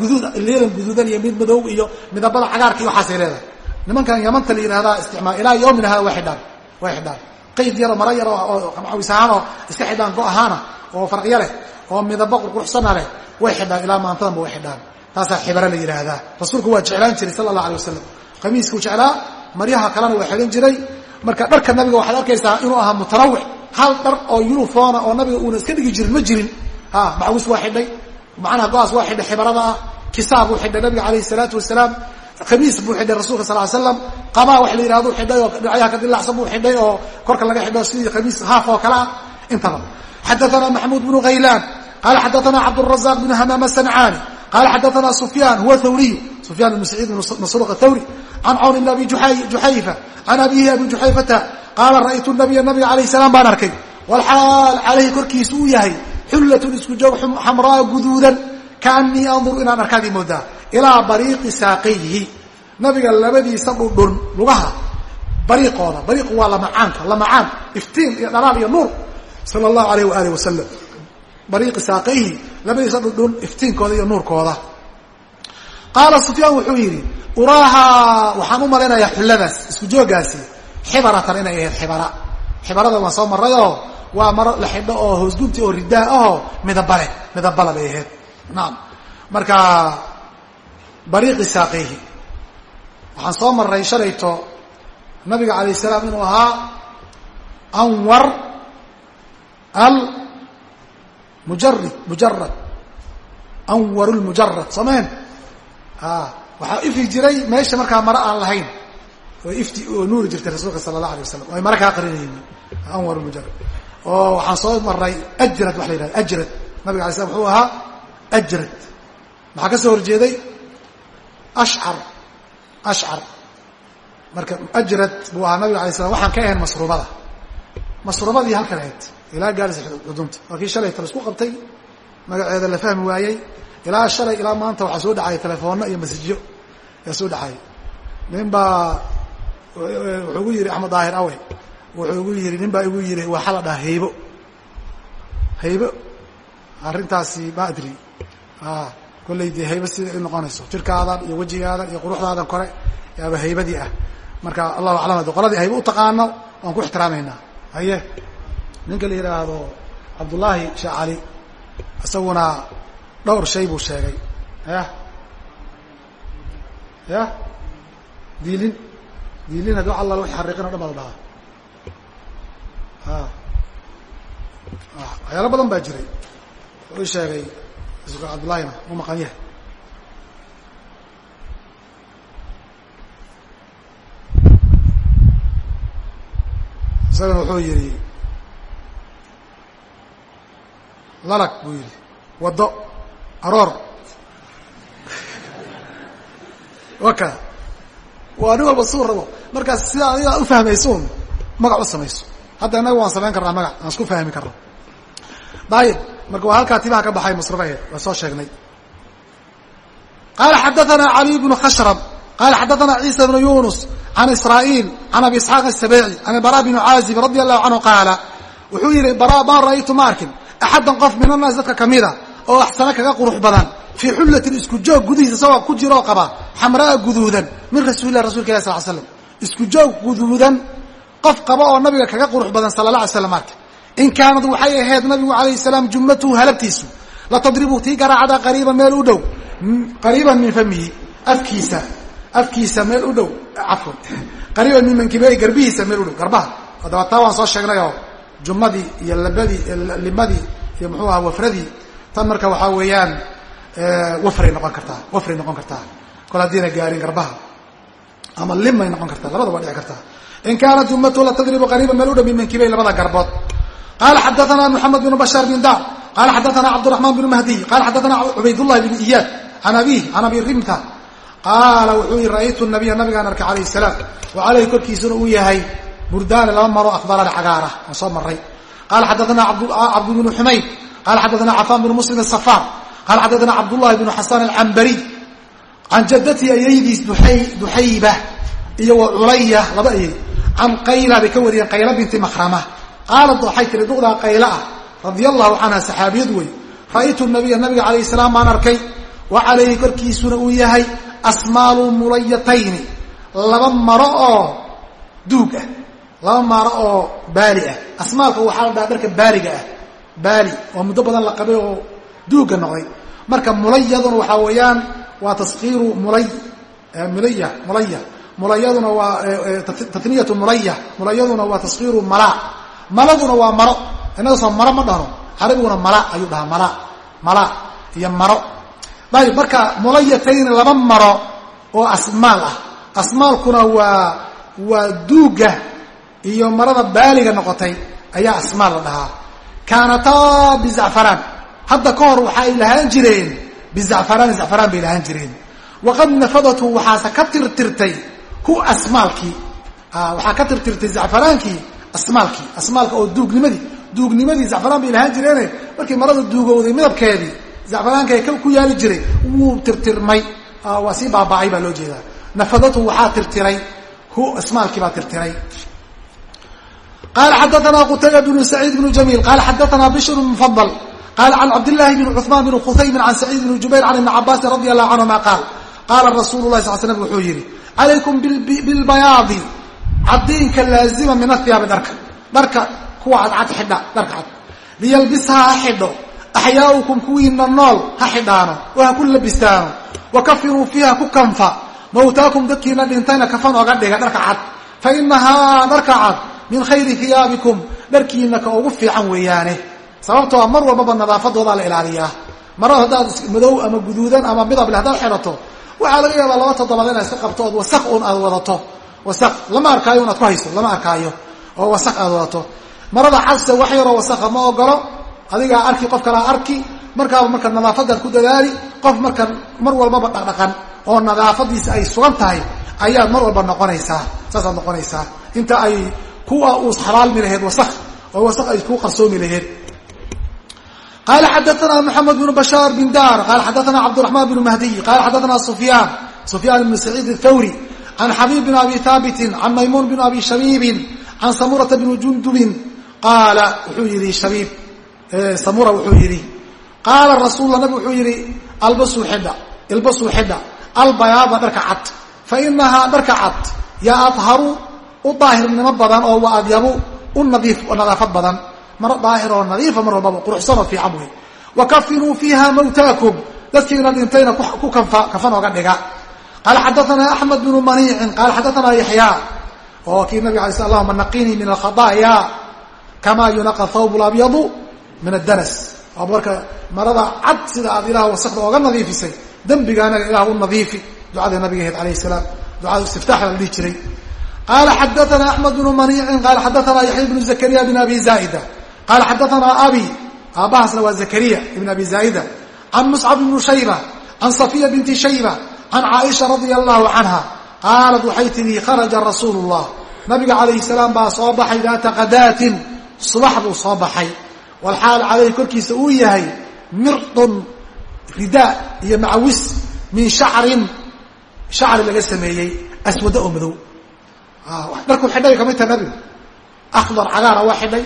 Guduud leelan guduudan iyo mid madow iyo midabada cagaarka iyo waxaasay leedahay. Nimankan yamanta la yihahdaa isticmaal ilaa yawmin hada way xidhaan way xidhaan. Qayd yaro mara yaro oo macawis ahaan oo iska xidhaan go ahaana oo farqyo leh oo midabo qurquruxsana leh way xidhaan ilaa maantadanba way xidhaan. Taasaa xibaro la yidhaahdaa. Rasuulku waa jeclaan jiray sala allah alay wasalam qamiiskuu jeclaa maryaha kalena waa xidhan jiray. Marka dharka nabiga waxaad arkaysaa inuu ahaa mutanawic hal dhar oo yuniforma oo nabiga uuna iska dhigi jirin ma jirin. Ha macawis waa xidhay. Macnaha go'aas waa xidhay xibarada ah. Kisaa buu xidhay nabiga calayhi salaatu wasalaam. Khamiis buu xidhay rasulka sal slam qamaa wax la yihahdo xidhay oo dhinacyaha ka dilacsan buu xidhay oo korka laga xidho sidii khamiis haaf oo kale ah. Intaba. Xadaana maxmuud bnu haylaan qala xadaana cabdrazaq bn hamaam asancaani qala xadaana sufyaan huwa hawriyu sufyan bn saciid bn masruuq athawri can cawn bn abi juxayfa can abiihi abi juxayfata qaala ra'ytu nabiya nabiga alayh salaam baan arkay walxaal calayhi korkiisa uu yahay xullatun isku joog xamraa guduudan kaanii anduru inaan arkaadi moodaa ilaa bariiqi saaqayhi nabiga labadiisa dhudhun lugaha bariiqooda bariiqu waa lamacaanka lamacaan iftiin iyo dhalaal iyo nuur sala allahu alayh waaalih wasalam bariiqi saaqayhi labadiisa dhudhun iftiinkooda iyo nuurkooda. Qaala sufyaan wuxuu yidhi uraahaa waxaan u malaynayaa xulladaas isku jooggaasi xibaratan inay ahayd xibara. Xibarada waan soo marrayoo waa maro la xidho oo hoosgunti oo ridaa ahoo midabale midabala bay ahayd. Naam. Marka bariiqi saaqeyhi waxaan soo maray shalayto nabiga alayh salaam inuu ahaa anwar mujarid mujarad anwar lmujarad soomeen a waxaa ifi jiray meesha markaa mare aan lahayn. Oo ifti oo nuuri jirtay rasuulka sala allah alay wasalam oo ay mare kaa qarinayeen anwar lmujarad oo waxaan soo maray ajrad waxa la yihahda ajrad. Nabiga alay slam wuxuu ahaa ajrad. Maxaa ka soo horjeeday? Ashcar ashcar marka ajrad buu ahaa ilaa gaarisa xudunta waa kii shalayta la isku qabtay magaceeda la fahmi waayey. Ilaa shalay ilaa maanta waxaa soo dhacaya telefoonno iyo masajyo ayaa soo dhacaya nin baa wuxuu gu yidhi axmed daahir awe. Wuxuu gu yidhi nin baa igu yidhi waxaa la dhahaa haybo. Haybo. Arrintaasi ma adri. Kollay dee haybo sida ay noqonayso. Jirkaadan iyo wejigaadan iyo quruxdaadan kore yaaba haybadii ah. Marka allahu aclam adi qoladii haybo u taqaano waan ku ixtiraamaynaa. Haye ninka la yidhaahdo cabdullaahi sheekh cali isaguna dhowr shay buu sheegay. Ya ya diilin diilin haddi wax alla wixi xariiqin o dhan baa la dhahaa. Waxyaalo badan baa jiray. Wuxuu sheegay cabdullaahina u maqan yahay. Isagana wuxuu yidhi lalag buu yidhi. Wado aroor. Wakada waa nin walba suu rabo. Markaas sidaa adigaa ufahmayso un magac u samayso. Hadda innaga waan samayn karnaa magac aan isku fahmi karno. Ayib marka waa halkaa tibaha ka baxay musrafaheed waa soo sheegnay. Qala xadaanaa caliy bnu khashram qala xadaanaa ciisa bnu yunus can israa'iil can abi isxaaq asabeeci can bara bni caazib radi allahu canhu qaala wuxuu yihi bara ma ra'aytu ma arkin axaddan qof min annaas dadka kamida oo axsano kaga qurux badan fii xullatin isku joog gudihiisa isagoo ku jiroo qaba xamraa guduudan min rasuuli lah rasulka ilah sal slam isku joog guduudan qof qaba oo nabiga kaga qurux badan sala la alay slam arka in kaanad waxay ahayd nabigu alayh salaam jumlatuhu halabtiisu latadribu tii garaacda qariiban meel u dhow qariiban min famihi afkiisa afkiisa meel u dhow cafwan qariiban min mankibey garbihiisa meel u dhow garbaha haddaba taa waan soo sheegnayoo jumadii iyo labadii limadii iyo muxuu aha wafradii tan marka waxaa weeyaan wafray noqon kartaa wafray noqon kartaa. Kol haddiina gaarin garbaha ama limay noqon kartaa labada waa dhici kartaa. In kaanat ummatu la tadribu qariiba meel u dha min mankibay labada garbood. Qaala xadaana moxamed bn bashaar bin dar qaala xadaana cabdiraxmaan bn mahdiy qala xadaana cubaydllahi bn iyaad an abih an abi rimta qaala wuxuu i ra'aytu nabiya nabigaan arkay alayh salaam. Wa caleyh korkiisuna uu yahay burdaane laba maro ahbarana cagaara aan soo maray qaala xadaana cabd ah, bn xumayd qaala xadaana cafaan bn muslim safar qaala xadaana cabdullahi bn xasan alcambariy can jadati ayaydiis duxayba iyo wa culaya laba ayay. Can qayla bay ka wariyeen qayla binti mahrama qaalat waxay tiri dudaa qayla ah radia allahu canha saxaabiyad wey. Ra'aytu nabiya nabiga calayh salaam baan arkay. Wa calayhi korkiisuna uu yahay asmaalu mulayatayni laba maro oo duug ah laba maro oo baali ah. Asmaalka waxaa la dhaha dharka baaliga ah. Baali oo muddo badan la qabay oo duugga noqday. Marka mulayaduna waxaa weeyaan waa taskiiru mulay mulaya mulaya mulayaduna waa tatniyatu mulaya mulayaduna waa taskiiru mala. Maladuna waa maro. Innagasoo maro ma dhahno. Carabiguna mala ayuu dhahaa mala. Mala iyo maro. Ayib marka mulayatayni laba maro oo asmaal ah. Asmaalkuna waa waa duugga iyo marada baaliga noqotay ayaa asmaal la dhahaa. Kaanataa bizacfaraan hadda ka hor waxaay lahaan jireen. Bizacfaraan zacfaraan bay lahaan jireen. Waqad nafadatu waxaase ka tirtirtay hu asmaalkii waxaa ka tirtirtay zacfaraankii asmaalkii asmaalka oo duugnimadii duugnimadii zacfaraan bay lahaan jireene. Markii marada duugowday midabkeedii zacfaraanka ku yaali jiray wuu tirtirmay. Waa sii baaba'ay baa loo jeedaa. Nafadatu waxaa tirtiray. Hu asmaalkii baa tirtiray qala xadaana qutayba bnu saciid bnu jamiil qala xadaana bishr mufadl qala can cabdillahi bn cuثmaan bn khusaymin can saciid bn jubayr can ibni cabaasin radi allahu canhuma qaal qaala rasuulu lahi sal slam wuxuu yihi calaykum bilbayaadi cadiinka laazima min athiyaabi dharka dharka kuwa cadcad xidha dharka cad liyalbishaa ha xidho axyaaukum kuwiina nool ha xidhaano oo ha ku labistaano wa kafiruu fiiha ku kanfa mawtaakum dadkiina dhintayna kafan oga dhiga dharka cad fa inahaa dharka cad min khayri hiyaabikum dharkiina ka ugu fiican weeyaane. Sababtoo mar walbaba nadaafadoodaa la ilaaliyaa. Marada haddaad madow ama guduudan ama midable haddaad xidhato waxaa laga yaabaa laba toddobaad inaad iska qabto ood wasaq un aad wadato. Wasaq lama arkaayo unaad ku hayso lama arkaayo. Oo wasaq aad wadato. Marada cadse wax yaroo wasaqa ma ogolo adigaa arki qof kalaa arki. Markaaba marka nadaafadaad ku dadaali qof marka mar walbaba dhaqdhaqan. Oo nadaafadiisa ay sugan tahay ayaad mar walba noqonaysaa. Saasaad noqonaysaa. Inta ay kuwa uus xalaalmi laheed wasaq oo wasaq ay kuu qarsoomi laheed. Qala xadaana mxamed bn bashaar bin dar qala xadaana cabdiraxman bn mahdiy qala xadaana sufyaan sufyaan bn saciid اthawri can xabib bn abi haabitin can maymuun bn abi shabiibin can samurata bni jundubin qaala wuxuu yihi shabiib samura wuxuu yidhi qaala rasuulula nabig wuxuu yidhi albasuu xidha ilbasuu xidha albayaada dharka cad fa inahaa dharka cad u daahirnimo badan oo wa adyabu u nadaafad badan. Mar daahir oo nadiifa mar walbaba quruxsanoo fiican wey wa kafinuu fiiha mawtaakum. Dadkiina dhintayna ku kafan oga dhiga. Qaala xadaana axmed bnu maniicin qaala xadaana yaxyaa oo kii nabig alay sl allahuma naqinii min alkhadaaya kama yunaqa thawb labyadu min adanas waa marka marada cad sida aad ilaah wasakda ooga nadiifisay. Dembigaana ilah u nadiifi ducada nabiga ahayd alayh salaam. Ducada istiftaax la dhihi jiray qaala xadaana axmed bnu maniicin qaala xadaana yaxya bnu zakariya bn abi zaaida qaala xadaana abi aabbahaasna waa zakariya ibn abi zaaida can muscab ibnu shayba can safiya binti shayba can caaisha radia allahu canha qaalat waxay tihi kharaja rasuulu llah nabiga calayhi salaam baa soo baxay daata qadaatin subax buu soo baxay walxaal calayhi korkiisa uu yahay mirdun ridaa iyo macawis min shacrin shacri laga sameeyey aswada oo madow dharkuu xidhay ka mid taha nabigu akhdar cagaara waa xidhay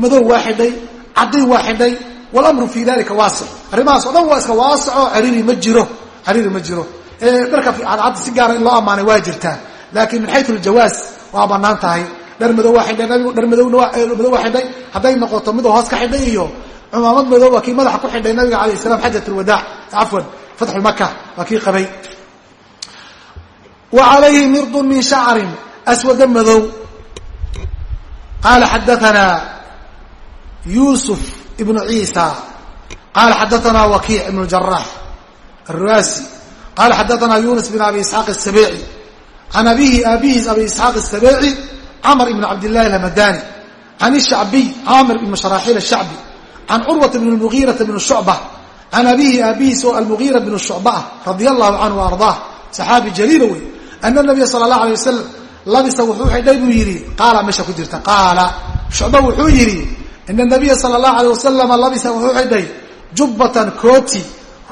madow waa xidhay cadin waa xidhay walamru fi dalika waasic arrimahaas o dhan waa iska waasicoo cariiri ma jiro cariiri ma jiro. Dharka cadcadda si gaara in loo ammaanay waa jirtaa laakiin min xayu ljawaaz waa bannaan tahay. Dhar madow waa xidhay nabigu dhar madowmadow waa xidhay. Hadday noqoto miduu hoos ka xidhay iyo cumaamad madow waa kii madaxa ku xidhay nabiga alayh salam xajat lwadaac cafwan fatxu maka waa kii qabay. Wa calayhi mirdun min shacrin aswada madow qaala xadaanaa yuusuf ibnu ciisa qaala xadaanaa wakiic ibnu jaraax arruaasi qaala xadaanaa yunus bin abi isxaaq asabeeci can abihi aabihiis abi isxaaq asabeeci camr ibn cabdillahi alhamadani can ishacbiy camir ibn sharaaxiil ashacbi can curwata bn lmugiirata bn shucba can abihi aabihiis oo almugiira bn shucba ah radia allahu canhu ardaah saxaabi jaliila wey ana nabiya sala allah alay wasalam labisa wuxuu xidhay buu yidhi qaala meesha ku jirta. Qaala shucba wuxuu yidhi ina nabiya sala allahu alay wasalama labisa wuxuu xidhay jubbatan kooti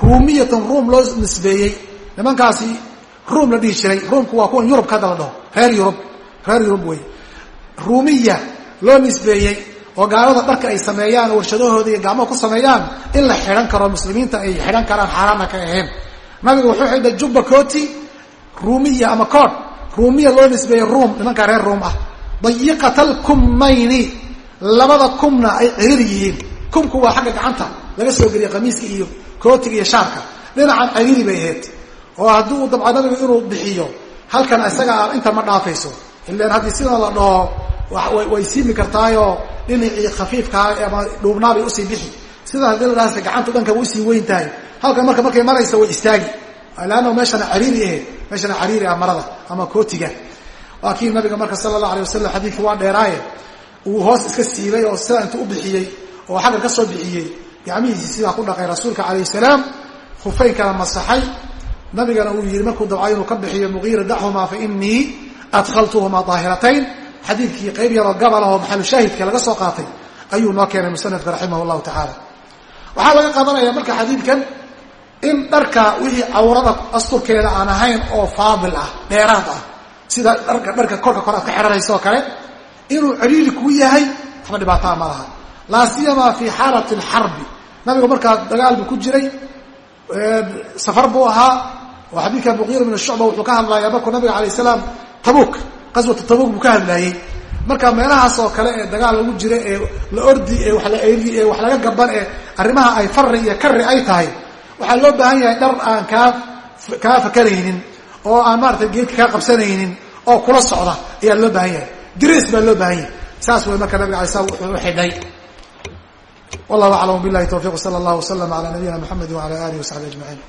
ruumiyatan ruum loo nisbeeyey. Nimankaasi ruum la dhihi jiray ruumku waa kuwan yurub ka hadda dhaho reer yurub reer yurub wey ruumiya loo nisbeeyey oo gaalada dharka ay sameeyaan oo warshadahooda iyo gacmaha ku sameeyaan in la xidhan karo muslimiinta ay xidhan karaan xaaraana ka aheen nabiga wuxuu xidhay jubba kooti ruumiya ama kood ruumiya loo nisbeeyey ruum nimanka reer ruum ah. Dayiqatalkummayni labada kumna ay cirir yihiin. Kumku waa xagga gacanta laga soo geliya qamiiska iyo kootiga iyo shaarka. Dhinacan cariiri bay ahayd oo haddii uu dabca nabigu inuu bixiyo halkan isaga aan inta ma dhaafayso. Ilan haddii sidan la dhaho way siimi kartaayoo dhinacii khafiifkaa ama dhuubnaabay u sii bixi. Sida haddii la dhaha gacantu dhanka way u sii weyn tahay halkan marka markay maraysa way istaagi leanna meeshana cariiri ahayd meeshana cariiri ah marada ama kootiga. Waa nabiga marka sala allah alay wasalam xadiidkii waa dheeraaye. Uu hoos iska siibay oo sidaa intuu u bixiyey oo xagga ka soo bixiyey. Gacmihiisii sidaa ku dhaqay rasuulka calayh salaam. Khufaynkana masaxay. Nabigana uu yihi markuu dabcay inuu ka bixiyo mugiira dachumaa fa inii adkhaltuhumaa daahiratayn xadiidkii qayb yaroo gabal ahoo maxalu shaahidka laga soo qaatay ayuu noo keenay musanafka raximah llahu tacaala waxaa laga qaadanaya marka xadiidkan in dharka wixii cawrada asturkeeda aan ahayn oo faadil ah dheeraad ah sida dharka dharka korka kor aad ka xehanayso oo kale inuu celiili kuu yahay waxba dhibaataa ma laha. Laa siyamaa fi xaalati alxarbi nabigu markaa dagaal buu ku jiray safar buu ahaa oo xadiidka muqiira bin shucba wuxuu ka hadlayaa markuu nabiga alayh salaam tabuk qaswatu tabuk buu ka hadlaayey. Marka meelahaas oo kale ee dagaal lagu jira ee la ordi ee wax la eyli ee wax laga gaban ee arrimaha ay fari iyo kari ay tahay waxaa loo baahan yahay dhar aan kaa kaa fakaraynin oo aan maaratay geedka kaa qabsanaynin oo kula socda ayaa loo baahan yahay. Diriis baa loo baahan yahay. Saas way marka nabiga alay slam wuxuu uxidhay wallahu aclam bilahi tawfiq sala allahu waslama ala nabiyina mxamedi wala alihi wasaxbi ajmaciin